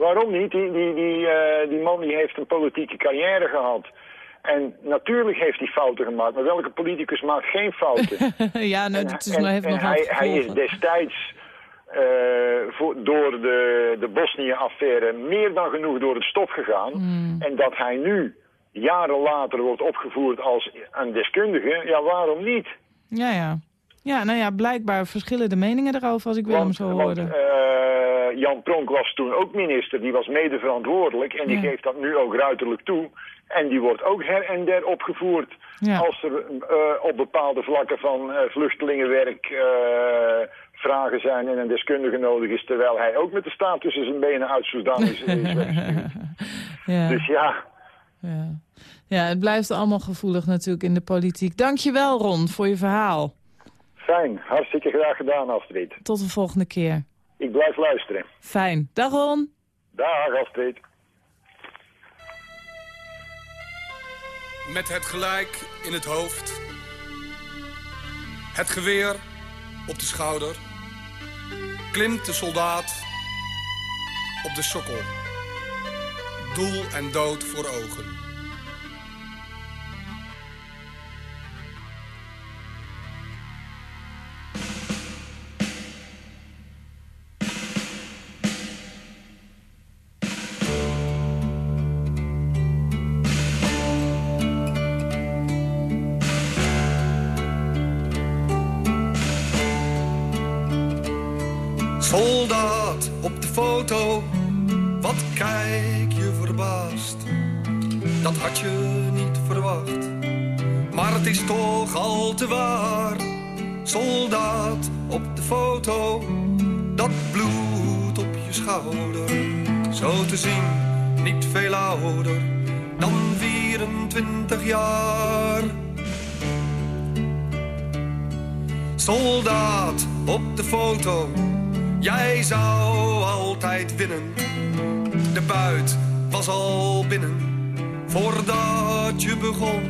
Waarom niet? Die, die, die, eh, die man die heeft een politieke carrière gehad. En natuurlijk heeft hij fouten gemaakt. Maar welke politicus maakt geen fouten? ja, nou, het is, en- heeft en nog hij, hij is destijds eh, voor, door de, de Bosnië-affaire meer dan genoeg door het stof gegaan. Hmm. En dat hij nu, jaren later, wordt opgevoerd als een deskundige, ja, waarom niet? Ja, ja. Ja, nou ja, blijkbaar verschillen de meningen erover als ik Willem zo want hoorde. Eh, Jan Pronk was toen ook minister, die was mede verantwoordelijk en die Ja. geeft dat nu ook ruiterlijk toe. En die wordt ook her en der opgevoerd Ja. als er eh, op bepaalde vlakken van eh, vluchtelingenwerk vragen zijn en een deskundige nodig is, terwijl hij ook met de staat tussen zijn benen uit Soedan is, is weggestuurd. ja, Dus ja, ja. ja, het blijft allemaal gevoelig natuurlijk in de politiek. Dankjewel Ron voor je verhaal. fijn. Hartstikke graag gedaan, Astrid. Tot de volgende keer. Ik blijf luisteren. Fijn. Dag Ron. Dag, Astrid. met het gelijk in het hoofd. Het geweer op de schouder. Klimt de soldaat op de sokkel. doel en dood voor ogen. Soldaat op de foto, wat kijk je verbaasd. Dat had je niet verwacht, maar het is toch al te waar. Soldaat op de foto, dat bloed op je schouder. Zo te zien, niet veel ouder dan 24 jaar. Soldaat op de foto Jij zou altijd winnen. De buit was al binnen voordat je begon.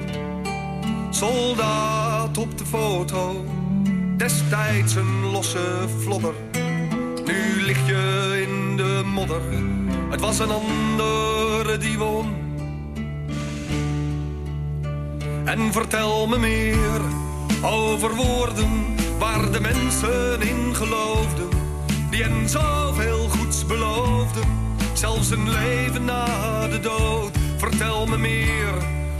Soldaat op de foto, destijds een losse vlodder. Nu lig je in de modder, het was een andere die won. En vertel me meer over woorden waar de mensen in geloofden hen zoveel goeds beloofden. Zelfs een leven na de dood. Vertel me meer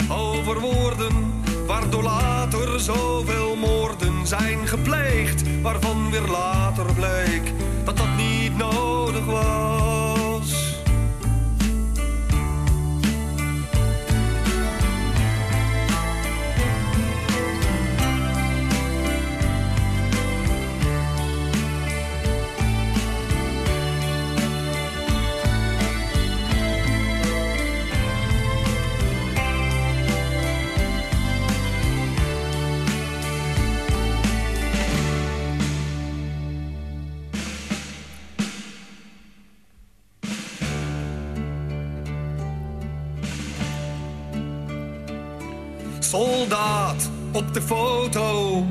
over woorden, waardoor later zoveel moorden zijn gepleegd. Waarvan weer later bleek dat dat niet nodig was. Op de foto,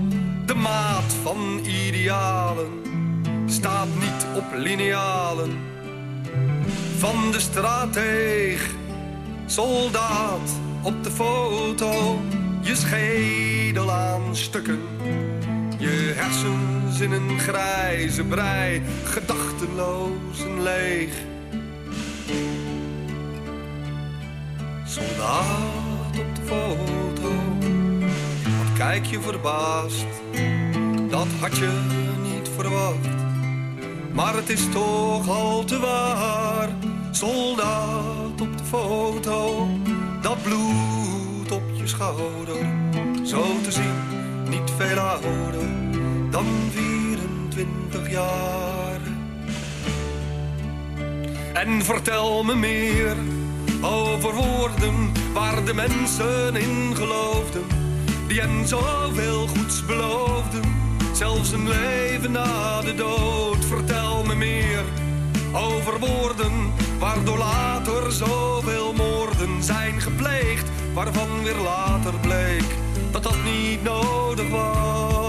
de maat van idealen, staat niet op linealen. Van de strateeg, soldaat op de foto, je schedel aan stukken. Je hersens in een grijze brei, gedachteloos en leeg. Soldaat op de foto, kijk je verbaasd? Dat had je niet verwacht. Maar het is toch al te waar. Soldaat op de foto, dat bloed op je schouder. Zo te zien, niet veel ouder dan 24 jaar. En vertel me meer over woorden waar de mensen in geloofden. Die hen zoveel goeds beloofden. Zelfs een leven na de dood. Vertel me meer over woorden waardoor later zoveel moorden zijn gepleegd. Waarvan weer later bleek dat dat niet nodig was.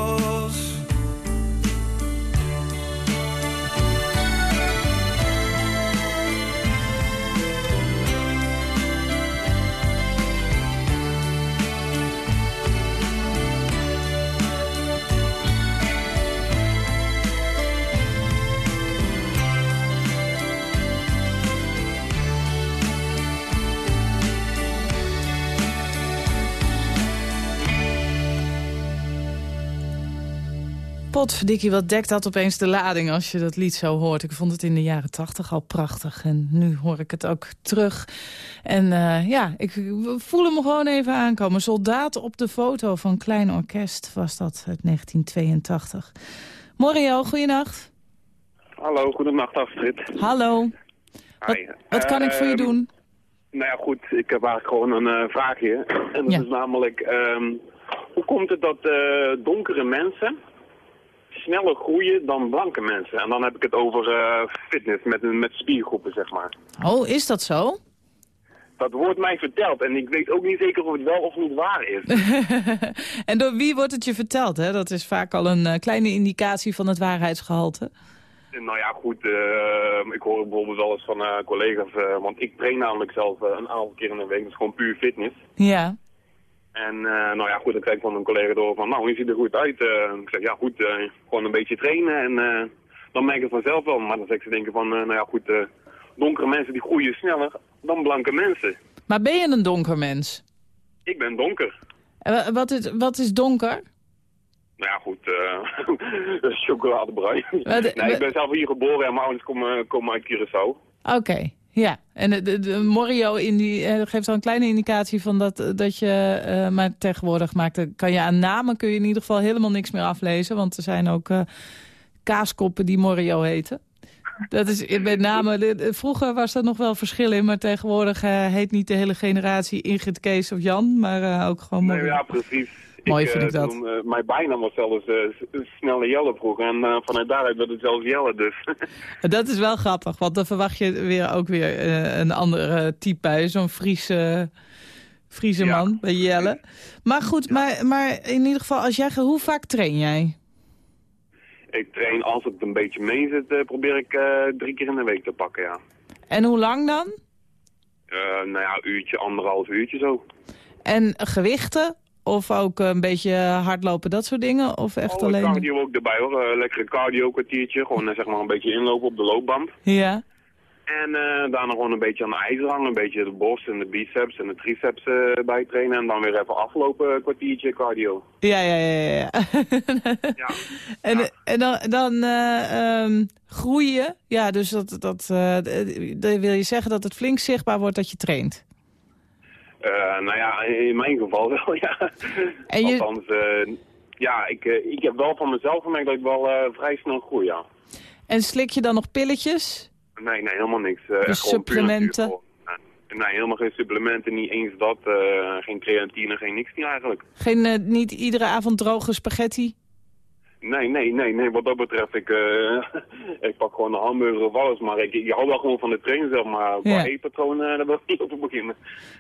Potverdikkie, wat dekt dat opeens de lading als je dat lied zo hoort. Ik vond het in de jaren tachtig al prachtig en nu hoor ik het ook terug. En eh, ja, ik voel hem gewoon even aankomen. Soldaat op de foto van Klein Orkest was dat uit 1982. Mario, goeienacht. Hallo, goedenacht Astrid. Hallo. Wat, wat kan ik voor je Ehm, doen? Nou ja, goed, ik heb eigenlijk gewoon een eh, vraagje. En dat Ja. is namelijk, ehm, hoe komt het dat eh, donkere mensen sneller groeien dan blanke mensen? En dan heb ik het over eh, fitness met, met spiergroepen, zeg maar. Oh, is dat zo? Dat wordt mij verteld en ik weet ook niet zeker of het wel of niet waar is. en door wie wordt het je verteld? Hè? Dat is vaak al een eh, kleine indicatie van het waarheidsgehalte. Nou ja, goed. eh, ik hoor bijvoorbeeld wel eens van collega's, want ik train namelijk zelf een aantal keer in de week. Dat is gewoon puur fitness. Ja. En eh, nou ja, goed, dan krijg ik van een collega door van, nou, je ziet er goed uit. Eh, ik zeg, ja goed, eh, gewoon een beetje trainen en dan merk ik het vanzelf wel. Maar dan zeg ze denken van, nou ja goed, donkere mensen die groeien sneller dan blanke mensen. Maar ben je een donker mens? Ik ben donker. En wa- Wat is, wat is donker? Nou ja, goed, chocoladebruin. Nee, ik ben zelf hier geboren en mijn ouders komen, komen uit Curaçao. Oké, ja. En de, de, de Morio in die, eh, geeft al een kleine indicatie van dat, dat je... eh, maar tegenwoordig maakt, kan je aan namen kun je in ieder geval helemaal niks meer aflezen. Want er zijn ook eh, kaaskoppen die Morio heten. Dat is met name... Vroeger was er nog wel verschil in, maar tegenwoordig eh, heet niet de hele generatie Ingrid, Kees of Jan, maar eh, ook gewoon Nee, Morio. ja, precies. Mooi eh, vind ik dat. toen, eh, mijn bijnaam was zelfs eh, Snelle Jelle vroeger. En eh, vanuit daaruit werd het zelfs Jelle, dus... Dat is wel grappig, want dan verwacht je weer ook weer eh, een ander eh, type bij. Zo'n Friese, Friese Ja. man bij Jelle. Maar goed, maar, maar in ieder geval, als jij, hoe vaak train jij? ik train, als het een beetje mee zit, eh, probeer ik eh, drie keer in de week te pakken, ja. En hoe lang dan? Eh, nou ja, een uurtje, anderhalf uurtje zo. En gewichten? Of ook een beetje hardlopen, dat soort dingen? Of echt Oh, alleen... cardio ook erbij hoor. Eh, lekkere cardio kwartiertje. Gewoon eh, zeg maar een beetje inlopen op de loopband. Ja. En eh, daarna gewoon een beetje aan de ijzer hangen. Een beetje de borst en de biceps en de triceps eh bijtrainen. En dan weer even aflopen, een kwartiertje cardio. Ja, ja, ja, ja. ja. Ja. En, en dan, dan eh, ehm, groeien. Ja, dus dat, dat, eh, wil je zeggen dat het flink zichtbaar wordt dat je traint. Eh, nou ja, in mijn geval wel, ja. En je- Althans, eh, ja, ik, eh, ik heb wel van mezelf gemerkt dat ik wel vrij snel groei, ja. En slik je dan nog pilletjes? Nee, nee, helemaal niks. Supplementen? Nee, helemaal geen supplementen, niet eens dat. geen creatine, geen niks niet eigenlijk. Geen, niet iedere avond droge spaghetti? Nee, nee, nee, nee. Wat dat betreft, ik, eh, ik pak gewoon een hamburger of alles. Maar ik, ik hou wel gewoon van de trainen, zeg maar. Qua Ja. eetpatroon, eh, daar wil ik niet op beginnen.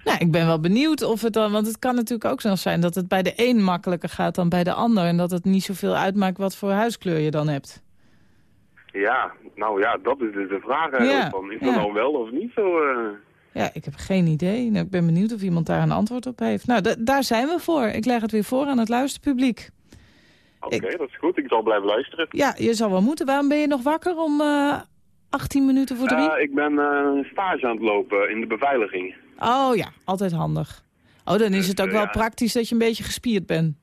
Nou, ik ben wel benieuwd of het dan... Want het kan natuurlijk ook zo zijn dat het bij de een makkelijker gaat dan bij de ander. En dat het niet zoveel uitmaakt wat voor huiskleur je dan hebt. Ja, nou ja, dat is dus de vraag. Ja, Van, is dat ja. nou wel of niet zo? eh? Ja, ik heb geen idee. Nou, ik ben benieuwd of iemand daar een antwoord op heeft. Nou, da- daar zijn we voor. Ik leg het weer voor aan het luisterpubliek. Oké, dat is goed. Ik zal blijven luisteren. Ja, je zal wel moeten. Waarom ben je nog wakker om eh 18 minuten voor drie? Eh, ik ben eh, een stage aan het lopen in de beveiliging. Oh ja, altijd handig. Oh, dan is het ook wel ja. praktisch dat je een beetje gespierd bent.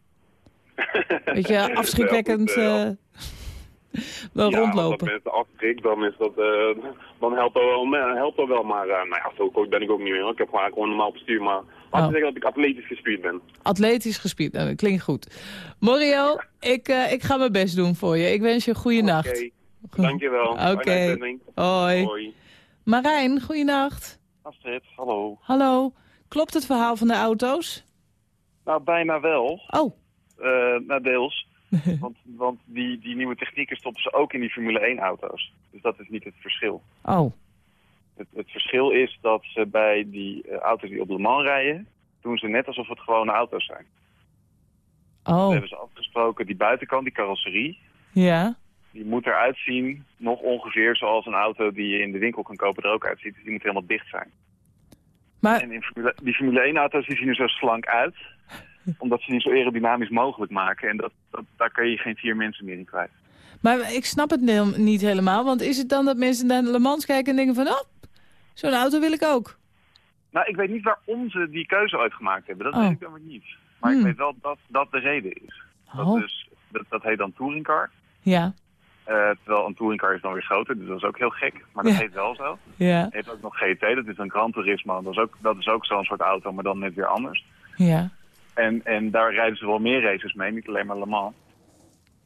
Weet je, afschrikwekkend Ja, goed, eh, wel ja, rondlopen. als dat mensen afschrikt, dan, is dat, eh, dan helpt, dat wel, me- helpt dat wel. Maar eh, nou ja, zo groot ben ik ook niet meer. Ik heb gewoon, gewoon normaal bestuur. Maar laten we Oh. zeggen dat ik atletisch gespierd ben. Atletisch gespierd, nou, dat klinkt goed. Mario, ik, eh, ik ga mijn best doen voor je. Ik wens je een goede nacht. Oké, dankjewel. Oké. Uitzending. Hoi. Hoi. Marijn, goeienacht. Astrid, hallo. Hallo. Klopt het verhaal van de auto's? Nou, bijna wel. Oh. Eh nou, deels. Want want die, die nieuwe technieken stoppen ze ook in die Formule 1-auto's. Dus dat is niet het verschil. Oh. Het, het verschil is dat ze bij die eh, auto's die op Le Mans rijden... doen ze net alsof het gewone auto's zijn. We Oh, hebben ze afgesproken, die buitenkant, die carrosserie... ja. die moet eruit zien nog ongeveer zoals een auto die je in de winkel kan kopen er ook uitziet. Dus die moet helemaal dicht zijn. Maar, En in Formule, die Formule 1-auto's die zien er zo slank uit, omdat ze die zo aerodynamisch mogelijk maken. En dat, dat, daar kan je geen vier mensen meer in kwijt. maar ik snap het niet helemaal. Want is het dan dat mensen naar Le Mans kijken en denken van... Oh, zo'n auto wil ik ook. Nou, ik weet niet waarom ze die keuze uitgemaakt hebben. Dat Oh. weet ik dan weer niet. Maar Hmm. ik weet wel dat dat de reden is. Dat, Oh. dus, dat, dat heet dan touringcar. Ja, Eh, terwijl een touringcar is dan weer groter, dus dat is ook heel gek. Maar dat Ja. heet wel zo. ja, Het heeft ook nog GT, dat is een Gran Turismo. Dat is ook, dat is ook zo'n soort auto, maar dan net weer anders. ja. En, en daar rijden ze wel meer races mee, niet alleen maar Le Mans.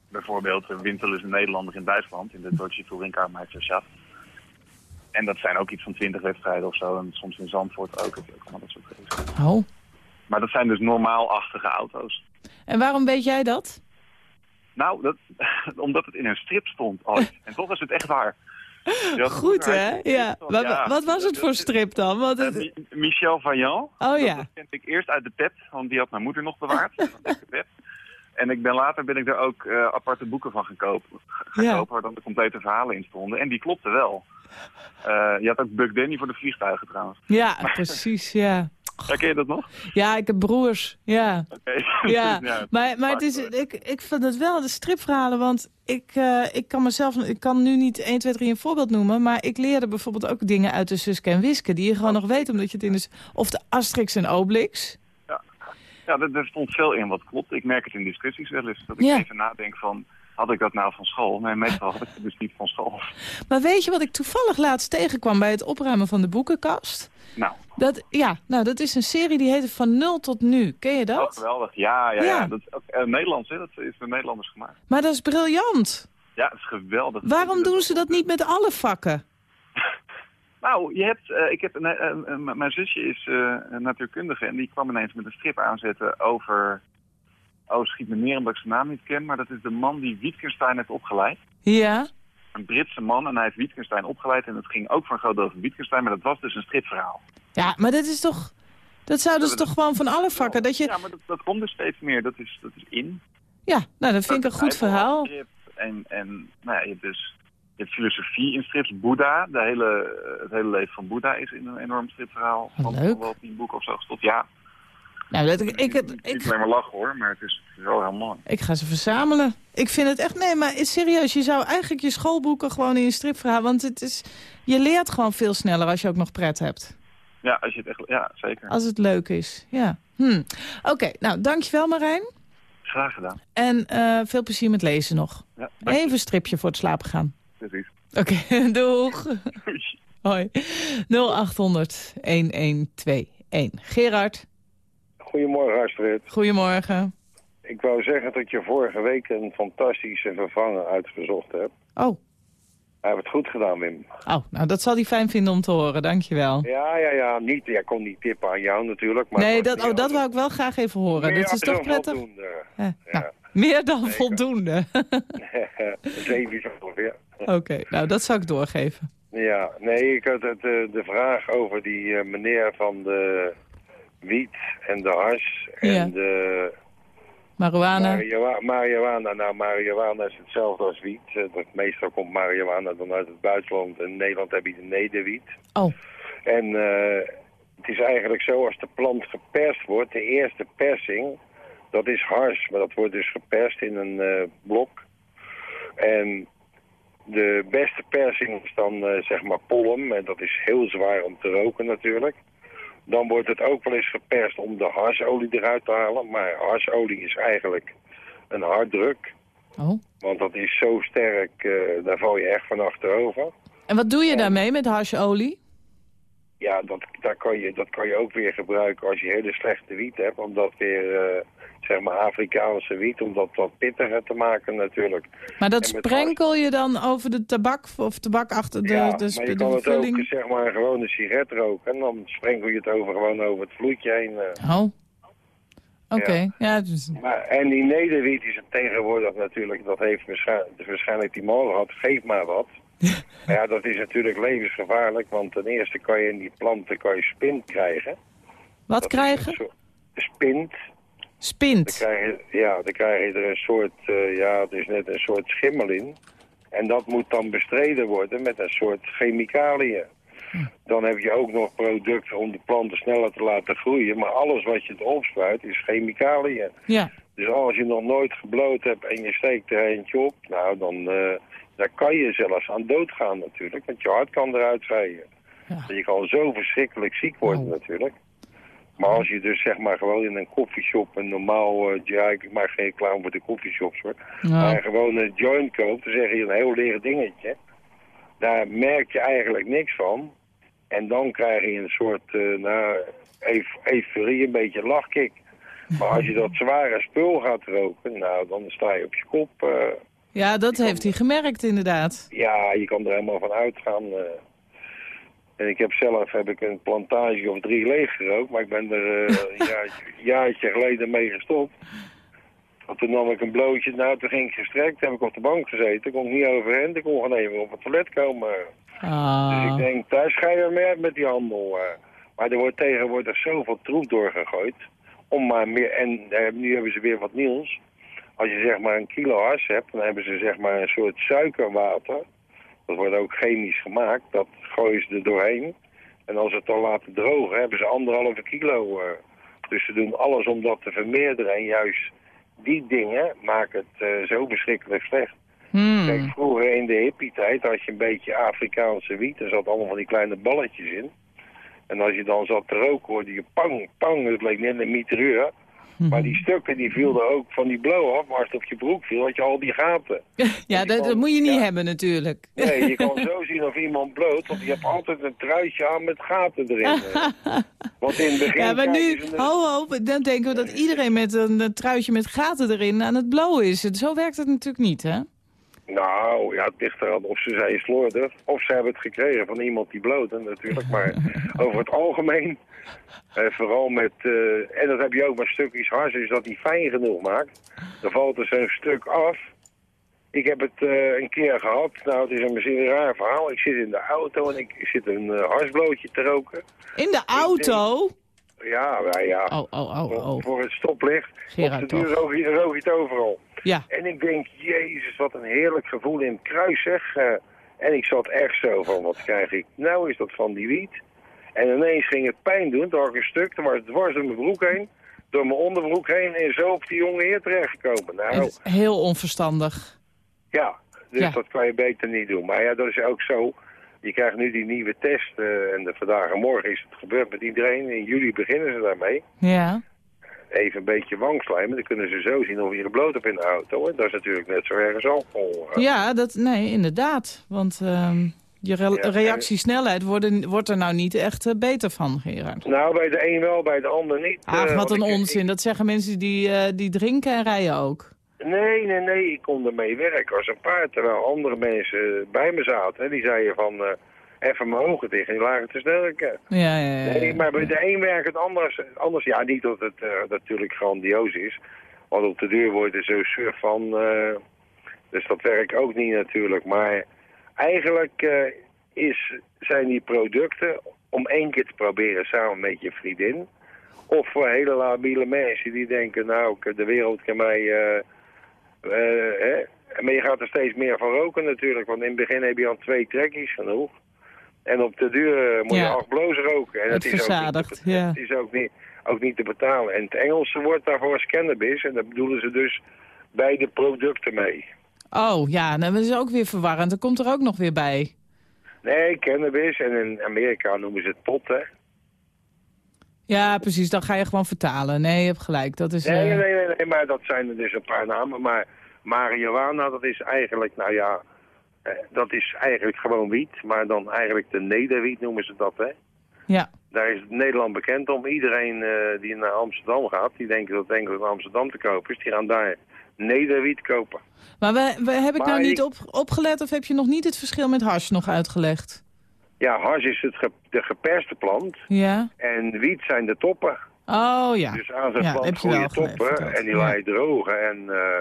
Bijvoorbeeld uh, Wintel is een Nederlander in Duitsland, in de Deutsche Touringcar Meisterschaft. En dat zijn ook iets van 20 wedstrijden of zo. En soms in Zandvoort ook. heb je ook allemaal dat soort races. Oh. Maar dat zijn dus normaalachtige auto's. En waarom weet jij dat? Nou, dat, omdat het in een strip stond ooit. En toch is het echt waar. Goed, hè? Ja. Wat, Ja. wat was het voor strip dan? Want Eh, het... Mi- Michel Vaillant. Oh ja. Dat kende ik eerst uit de pet, want die had mijn moeder nog bewaard. En ik ben, later ben ik er ook eh, aparte boeken van gaan kopen, gaan Ja. kopen waar dan de complete verhalen in stonden. En die klopten wel. Eh, je had ook Buck Danny voor de vliegtuigen trouwens. Ja, precies, ja. Herken je dat nog? Ja, ik heb broers, ja. Oké. Ja, Ja, maar, maar het is, ik, ik vind het wel de stripverhalen, want ik, eh, ik kan mezelf, ik kan nu niet 1, 2, 3 een voorbeeld noemen, maar ik leerde bijvoorbeeld ook dingen uit de Suske en Wiske, die je gewoon nog weet, omdat je het in de, of de Asterix en Obelix. Ja, er, er stond veel in wat klopt. Ik merk het in discussies wel eens. Dat ik Ja. even nadenk van, had ik dat nou van school? Nee, meestal had ik het dus niet van school. Maar weet je wat ik toevallig laatst tegenkwam bij het opruimen van de boekenkast? Nou, Dat, ja, nou, dat is een serie die heet Van Nul tot Nu. Ken je oh, dat? geweldig. Ja, ja, ja. Ja. Dat is ook eh, Nederlands, hè? Dat is door Nederlanders gemaakt. Maar dat is briljant. Ja, dat is geweldig. Waarom doen ze dat niet met alle vakken? Nou, je hebt, eh, ik heb eh, mijn zusje is een natuurkundige en die kwam ineens met een strip aanzetten over... Oh, schiet me neer omdat ik zijn naam niet ken, maar dat is de man die Wittgenstein heeft opgeleid. Ja? Een Britse man en hij heeft Wittgenstein opgeleid en het ging ook voor een groot over Wittgenstein, maar dat was dus een stripverhaal. Ja, maar dat is toch... Dat zouden ze Dat- toch gewoon van alle vakken... Dat je, Ja, maar dat, dat komt dus steeds meer. Dat is, dat is in. ja, nou, dat vind ik een goed verhaal. En, en nou ja, je hebt dus je hebt filosofie in strips. Boeddha, de hele, het hele leven van Boeddha is in een enorm stripverhaal. Van Leuk. wel tien boeken of zo gestopt. Ja, Nou, dat, ik, ik, ik, alleen maar lachen hoor, maar het is wel heel mooi. ik ga ze verzamelen. Ik vind het echt... Nee, maar is serieus, je zou eigenlijk je schoolboeken gewoon in je stripverhaal... Want het is, je leert gewoon veel sneller als je ook nog pret hebt. Ja, als je het echt, ja zeker. Als het leuk is, ja. Hm. Oké, nou, dankjewel Marijn. Graag gedaan. En eh, veel plezier met lezen nog. Ja. Even een stripje voor het slapen gaan. Precies. Oké, doeg. Hoi. 0800 1121. Gerard, Goedemorgen Astrid. goedemorgen. Ik wou zeggen dat je vorige week een fantastische vervanger uitgezocht hebt. Oh, Hij heeft het goed gedaan, Wim. oh, nou dat zal hij fijn vinden om te horen, dankjewel. Ja, ja, ja. Niet, jij kon niet tippen aan jou natuurlijk. Maar nee, dat, oh, dat wou ik wel graag even horen. meer Dat is toch prettig? voldoende. Eh, nou, meer dan Zeker. voldoende. Zeven ongeveer. Oké, nou dat zal ik doorgeven. Ja, nee, ik had het, eh, de vraag over die eh, meneer van de wiet en de hars en Ja. de marihuana. marihuana. Nou, marihuana is hetzelfde als wiet. Eh, dat meestal komt marihuana dan uit het buitenland. In Nederland heb je de nederwiet. Oh, En eh, het is eigenlijk zo, als de plant geperst wordt, de eerste persing, dat is hars. Maar dat wordt dus geperst in een eh, blok. En de beste persing is dan zeg maar pollen. En dat is heel zwaar om te roken natuurlijk. Dan wordt het ook wel eens geperst om de harsolie eruit te halen. Maar harsolie is eigenlijk een harddruk. oh. Want dat is zo sterk, eh, daar val je echt van achterover. En wat doe je daarmee met harsolie? Ja, dat, daar kan je, dat kan je ook weer gebruiken als je hele slechte wiet hebt. Om dat weer, eh, zeg maar, Afrikaanse wiet, om dat wat pittiger te maken natuurlijk. Maar dat sprenkel je dan over de tabak of tabak achter de, ja, de, maar je de kan het ook, zeg maar, gewoon een sigaret roken. En dan sprenkel je het over, gewoon over het vloeitje heen. eh. Oh. Oké, ja. dus- Maar, en die nederwiet is het tegenwoordig natuurlijk, dat heeft waarschijnlijk, waarschijnlijk die man gehad, geef maar wat. Maar ja, dat is natuurlijk levensgevaarlijk, want ten eerste kan je in die planten kan je spint krijgen. wat Dat krijgen? Spint. Dan Spint. krijg je, ja, dan krijg je er een soort, eh, ja, het is net een soort schimmel in. En dat moet dan bestreden worden met een soort chemicaliën. Dan heb je ook nog producten om de planten sneller te laten groeien. Maar alles wat je erop spuit is chemicaliën. Ja. Dus als je nog nooit gebloot hebt en je steekt er eentje op, nou dan eh, daar kan je zelfs aan doodgaan natuurlijk. Want je hart kan eruit rijden. Ja. Je kan zo verschrikkelijk ziek worden natuurlijk. Maar als je dus zeg maar gewoon in een koffieshop een normaal, eh, ja ik maak geen reclame voor de koffieshops hoor. Ja. Maar gewoon een joint koopt, dan zeg je een heel leeg dingetje. Daar merk je eigenlijk niks van. En dan krijg je een soort, eh nou, euf- euforie, een beetje lachkick. Maar als je dat zware spul gaat roken, nou, dan sta je op je kop. eh. Ja, dat heeft hij gemerkt inderdaad. ja, je kan er helemaal van uitgaan. eh. En ik heb zelf heb ik een plantage of drie leeg gerookt, maar ik ben er eh, een jaartje, jaartje geleden mee gestopt. Want toen nam ik een blootje, nou toen ging ik gestrekt, heb ik op de bank gezeten, kon ik niet overeind, ik kon gewoon even op het toilet komen. Dus Ah. ik denk, thuis ga je weer mee met die handel. eh. Maar er wordt tegenwoordig zoveel troep doorgegooid. Om maar meer, en nu hebben ze weer wat nieuws. Als je zeg maar een kilo hars hebt, dan hebben ze zeg maar een soort suikerwater. Dat wordt ook chemisch gemaakt. Dat gooien ze er doorheen. En als ze het dan laten drogen, hebben ze anderhalve kilo. eh. dus ze doen alles om dat te vermeerderen. En juist die dingen maken het eh, zo verschrikkelijk slecht. Hmm. Kijk, vroeger in de hippie-tijd had je een beetje Afrikaanse wiet. Er zat allemaal van die kleine balletjes in. En als je dan zat te roken, hoorde je pang, pang. Het leek net een mitrailleur. Maar die stukken die vielden ook van die blow af. Maar als het op je broek viel, had je al die gaten. Ja, dat, dat moet je niet hebben natuurlijk. Nee, je kan zo zien of iemand bloot. Want je hebt altijd een truitje aan met gaten erin. Want in het begin... Ja, maar nu, ho, ho, dan denken we dat iedereen met een, eh, truitje met gaten erin aan het blowen is. Zo werkt het natuurlijk niet, hè? Nou, ja, het ligt eraan of ze zijn slordig. Of ze hebben het gekregen van iemand die bloot, natuurlijk. Maar over het algemeen, eh, vooral met... eh, en dat heb je ook met stukjes hars, je dat niet fijn genoeg maakt. Dan valt er zo'n stuk af. Ik heb het eh, een keer gehad. Nou, het is een misschien een raar verhaal. Ik zit in de auto en ik zit een harsblootje te roken. In de auto? Ja, ja, ja. Oh, oh, oh, oh. Voor het stoplicht. Gerard, Op de duur rook je het overal. Ja. En ik denk, jezus, wat een heerlijk gevoel in het kruis, zeg. Eh, en ik zat echt zo van, wat krijg ik nou? Is dat van die wiet? En ineens ging het pijn doen, toen had ik een stuk, toen was het dwars door mijn broek heen, door mijn onderbroek heen en zo op die jonge heer terechtgekomen. Nou, heel onverstandig. ja, dus Ja. dat kan je beter niet doen. Maar ja, dat is ook zo. Je krijgt nu die nieuwe test eh, en de vandaag en morgen is het gebeurd met iedereen. In juli beginnen ze daarmee. Ja. Even een beetje wangslijmen, dan kunnen ze zo zien of je er bloot op in de auto. En dat is natuurlijk net zo erg als alcohol. Ja, dat, nee, inderdaad. Want ehm, je re- Ja, reactiesnelheid wordt, wordt er nou niet echt eh, beter van, Gerard. Nou, bij de een wel, bij de ander niet. Ach, Eh, wat een ik- onzin. Dat zeggen mensen die, eh, die drinken en rijden ook. Nee, nee, nee, ik kon ermee werken als een paard. Terwijl andere mensen bij me zaten, hè, die zeiden van... eh, even mijn ogen dicht en die lagen te. Ja, ja, ja. Nee, maar bij de een werkt het anders. anders ja, niet dat het eh, natuurlijk grandioos is. Want op de deur wordt er zo surf van. eh, dus dat werkt ook niet natuurlijk. Maar eigenlijk eh, is, zijn die producten om één keer te proberen samen met je vriendin. Of voor hele labiele mensen die denken, nou, de wereld kan mij... hè? Maar je gaat er steeds meer van roken natuurlijk. Want in het begin heb je al twee trekjes genoeg. En op de duur eh, moet je Ja. acht bloos roken. En Het is ook niet ja. het is ook niet, ook niet te betalen. En het Engelse woord daarvoor is cannabis. En daar bedoelen ze dus bij de producten mee. Oh, ja, nou, dat is ook weer verwarrend. Dat komt er ook nog weer bij. Nee, cannabis. En in Amerika noemen ze het pot, hè. Ja, precies. Dan ga je gewoon vertalen. Nee, je hebt gelijk. Dat is... Nee, eh, nee, nee, nee, maar dat zijn er dus een paar namen. Maar marihuana, dat is eigenlijk, nou ja... eh, dat is eigenlijk gewoon wiet. Maar dan eigenlijk de nederwiet noemen ze dat, hè. Ja. Daar is Nederland bekend om. Iedereen eh, die naar Amsterdam gaat, die denken dat het enkel in Amsterdam te kopen is, die gaan daar nederwiet kopen. Maar we, we, heb ik Maar nou niet ik- op, opgelet of heb je nog niet het verschil met hars nog uitgelegd? Ja, hars is het ge- de geperste plant Ja? en wiet zijn de toppen. Oh ja. Dus aan zo'n ja, plant groeien toppen en die Ja. laat je drogen en eh,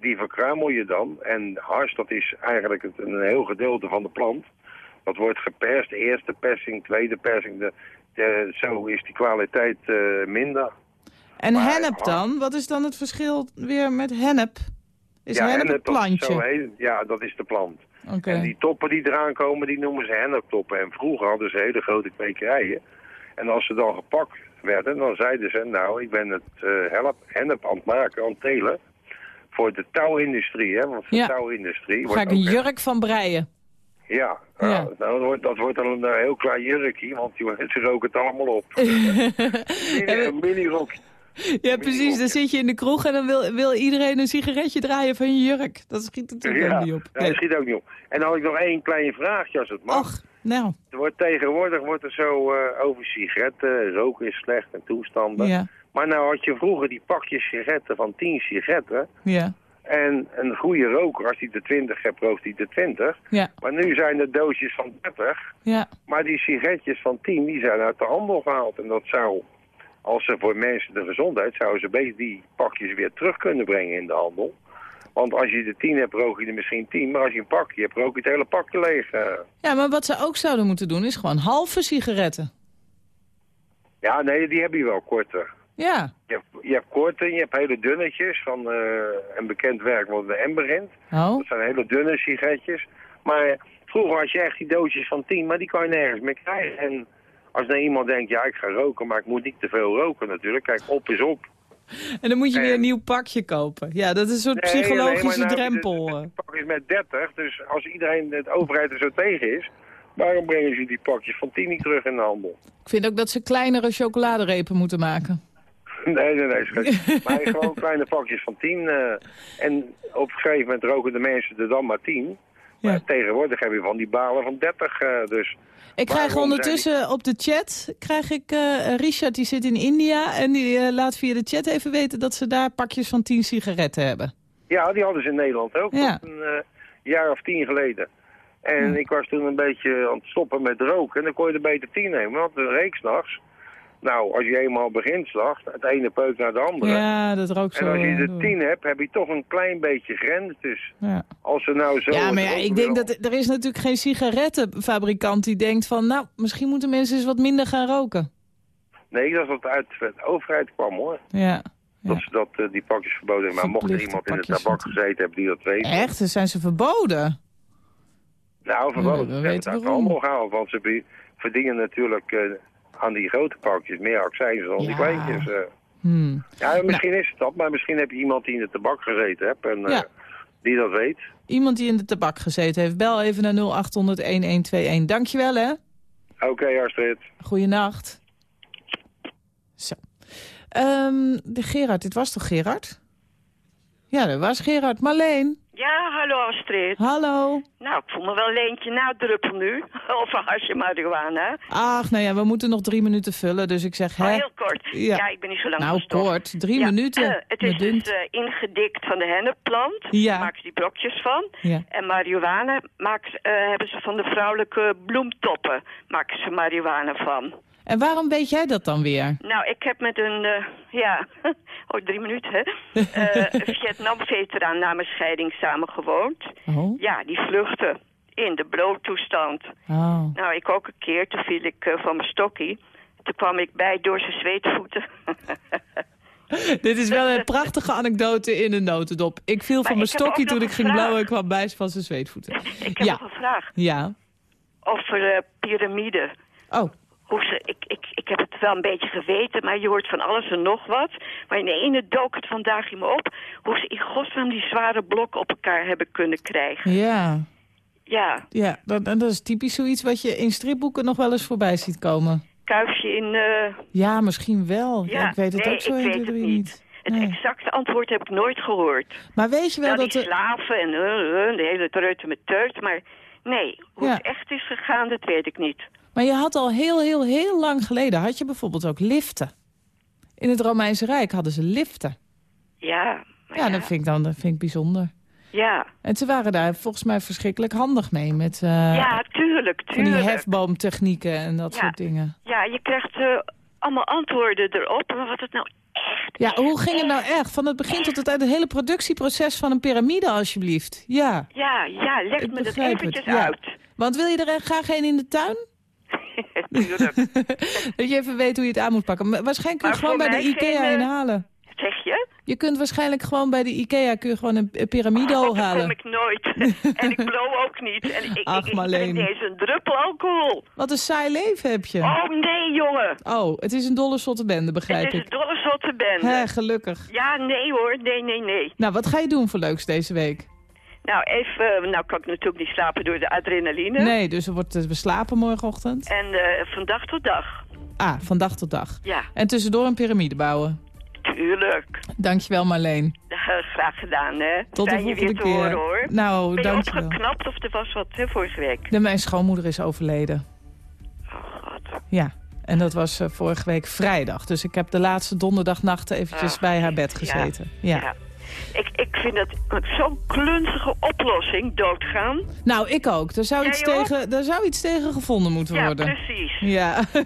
die verkruimel je dan. En hars, dat is eigenlijk het, een heel gedeelte van de plant. Dat wordt geperst, eerste persing, tweede persing. De, de- zo is die kwaliteit eh, minder. En Maar hennep dan? Wat is dan het verschil weer met hennep? Is ja, hennep een hennep, dat plantje? heet- ja, dat is de plant. En die toppen die eraan komen, die noemen ze henneptoppen. En vroeger hadden ze hele grote kwekerijen. En als ze dan gepakt werden, dan zeiden ze... nou, ik ben het eh help, hennep aan het maken, aan het telen... voor de touwindustrie, hè. Want Ja. de touwindustrie... Ga wordt ik een jurk van breien? Ja, nou, dat, wordt, dat wordt dan een eh, heel klein jurkje, want die mensen roken het allemaal op. mini, een mini-rokje. Ja, precies. Dan zit je in de kroeg en dan wil, wil iedereen een sigaretje draaien van je jurk. Dat schiet natuurlijk Ja, ook niet op. ja, dat schiet ook niet op. En dan had ik nog één klein vraagje, als het mag. Och, nou. Er wordt tegenwoordig wordt er zo eh, over sigaretten, roken is slecht en toestanden. Ja, Maar nou had je vroeger die pakjes sigaretten van 10 sigaretten. ja, En een goede roker, als die de 20 hebt, rookt hij de 20. ja, Maar nu zijn er doosjes van 30. ja. Maar die sigaretjes van 10, die zijn uit de handel gehaald. En dat zou, als ze voor mensen de gezondheid, zouden ze beter die pakjes weer terug kunnen brengen in de handel. Want als je de 10 hebt, rook je er misschien 10. Maar als je een pakje hebt, rook je het hele pakje leeg. eh. Ja, maar wat ze ook zouden moeten doen is gewoon halve sigaretten. Ja, nee, die heb je wel korter. Ja. Je hebt, je hebt korte, je hebt hele dunnetjes van eh, een bekend werk wat de M begint. Oh. Dat zijn hele dunne sigaretjes. Maar vroeger had je echt die doosjes van 10, maar die kan je nergens meer krijgen. En als nou iemand denkt, ja ik ga roken, maar ik moet niet te veel roken natuurlijk. Kijk, op is op. En dan moet je weer En- een nieuw pakje kopen. Ja, dat is een soort Nee, psychologische nou, drempel. Het, het pak is met 30, dus als iedereen, de overheid er zo tegen is, waarom brengen ze die pakjes van 10 niet terug in de handel? Ik vind ook dat ze kleinere chocoladerepen moeten maken. Nee, nee, nee. schat. maar gewoon kleine pakjes van 10. eh, en op een gegeven moment roken de mensen er dan maar 10. Maar tegenwoordig heb je van die balen van 30. eh, dus Ik krijg ondertussen op de chat, krijg ik eh, Richard, die zit in India... en die eh, laat via de chat even weten dat ze daar pakjes van 10 sigaretten hebben. Ja, die hadden ze in Nederland ook. Ja. Een jaar of tien geleden. En ik was toen een beetje aan het stoppen met roken. En dan kon je er beter 10 nemen, want een reek s'nachts. Nou, als je eenmaal begint s'nachts, het ene peuk naar de andere. Ja, dat rookt zo. en als je er. 10 hebt, heb je toch een klein beetje grens. Dus Ja. als ze nou zo... Ja, maar ja, ik denk wil- dat er is natuurlijk geen sigarettenfabrikant die denkt van... nou, misschien moeten mensen eens wat minder gaan roken. Nee, dat het uit de overheid kwam hoor. Ja. Dat ze dat, eh, die pakjes verboden hebben. Maar mocht er iemand in de tabak gezeten hebben die dat weet. Echt? Dan zijn ze verboden? Nou, verboden. we Ze weten hebben het uit de waarom. handel gehaald. Want ze verdienen natuurlijk eh, aan die grote pakjes meer accijns dan die kleintjes. eh. Hmm. Ja, misschien is het dat. Maar misschien heb je iemand die in de tabak gezeten hebt. En eh, Ja. die dat weet. Iemand die in de tabak gezeten heeft, bel even naar 0800-1121. Dankjewel, hè. Oké, Astrid. Goeienacht. Zo. Ehm, de Gerard, dit was toch Gerard? Ja, dat was Gerard. Marleen. Ja, hallo Astrid. Hallo. Nou, ik voel me wel leentje nadruppel nu. Over hasje marihuana. Ach, nou ja, we moeten nog drie minuten vullen, dus ik zeg, hè. heel kort. Ja. Ja, ik ben niet zo lang Nou, gestopt. kort. Drie Ja, minuten. eh, het is dus eh, ingedikt van de hennepplant. Ja. Daar maken ze die brokjes van. Ja. En marihuana maken, ze- eh, hebben ze van de vrouwelijke bloemtoppen. Maken ze marihuana van. En waarom weet jij dat dan weer? Nou, ik heb met een, eh, ja, oh, drie minuten, hè. Een Vietnam-veteraan na mijn scheiding samengewoond. Oh. Ja, die vluchtte in de broodtoestand. Oh. Nou, ik ook een keer. Toen viel ik eh, van mijn stokkie. Toen kwam ik bij door zijn zweetvoeten. Dit is wel een prachtige anekdote in een notendop. Ik viel van mijn stokkie toen ik ging blauwen en kwam bij van zijn zweetvoeten. ik heb ja. nog een vraag. Ja. Over eh piramide. Oh. Hoe ze, ik, ik, ik heb het wel een beetje geweten, maar je hoort van alles en nog wat. Maar in de ene dook het vandaag in me op... hoe ze in godsnaam die zware blokken op elkaar hebben kunnen krijgen. Ja. Ja, Ja, dat, en dat is typisch zoiets wat je in stripboeken nog wel eens voorbij ziet komen. kuifje in... eh, Ja, misschien wel. Ja, ja, ik weet het nee, ook zo ik 1, weet 2, het 3 niet. niet. Het Nee. exacte antwoord heb ik nooit gehoord. Maar weet je wel Wel dat... die slaven en eh, eh, de hele treuten met teut, maar nee, hoe Ja. het echt is gegaan, dat weet ik niet. Maar je had al heel, heel, heel lang geleden... had je bijvoorbeeld ook liften. In het Romeinse Rijk hadden ze liften. Ja, Ja, dat vind ik dan dat vind ik bijzonder. ja, En ze waren daar volgens mij verschrikkelijk handig mee. Met eh, ja, tuurlijk, van die tuurlijk. hefboomtechnieken en dat Ja. soort dingen. Ja, je krijgt eh, allemaal antwoorden erop, maar wat het nou Ja, hoe ging het nou echt? Van het begin tot het het hele productieproces van een piramide, alsjeblieft. Ja, Ja, ja, leg me dat het. eventjes Ja. uit. Want wil je er echt graag een in de tuin? Tuurlijk. Dat je even weet hoe je het aan moet pakken. Maar waarschijnlijk kun je gewoon bij de IKEA geen, inhalen. Zeg je? Je kunt waarschijnlijk gewoon bij de IKEA kun je gewoon een, piramide Oh, dat halen. kom ik nooit. en ik blow ook niet. En ik, Ach, ik, ik eens een druppel alcohol. Wat een saai leven heb je. Oh nee, jongen. Oh, het is een dolle zotte bende, begrijp Het is ik. een dolle zotte bende. Hè, gelukkig. Ja, nee hoor. Nee, nee, nee. Nou, wat ga je doen voor leuks deze week? Nou, even... eh, Nou kan ik natuurlijk niet slapen door de adrenaline. Nee, dus er wordt, we slapen morgenochtend. En eh, van dag tot dag. Ah, van dag tot dag. Ja, En tussendoor een piramide bouwen. tuurlijk. Dankjewel Marleen. Eh, graag gedaan, hè. Tot de Fijn je weer volgende te keer. horen, hoor. Nou, ben je dankjewel. opgeknapt of er was wat hè, vorige week? De, mijn schoonmoeder is overleden. Oh, god. Ja, en dat was eh, vorige week vrijdag. Dus ik heb de laatste donderdagnachten eventjes bij haar bed ja, gezeten. Ja. ja. Ik, ik vind dat zo'n klunzige oplossing, doodgaan. Nou, ik ook. Daar zou, Jij iets ook? tegen, daar zou iets tegen gevonden moeten Ja, worden. precies. Ja. Maar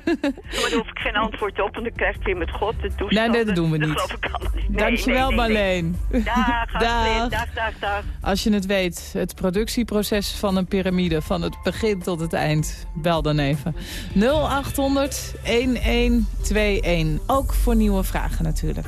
daar hoef ik geen antwoord op en dan krijg ik weer met God de Nee, toestanden. nee, dat doen we Dat niet. geloof ik allemaal niet. Nee, Dankjewel, nee, nee, dag, dag, dag, dag. Als je het weet, het productieproces van een piramide... van het begin tot het eind, bel dan even. 0800 1121. Ook voor nieuwe vragen natuurlijk.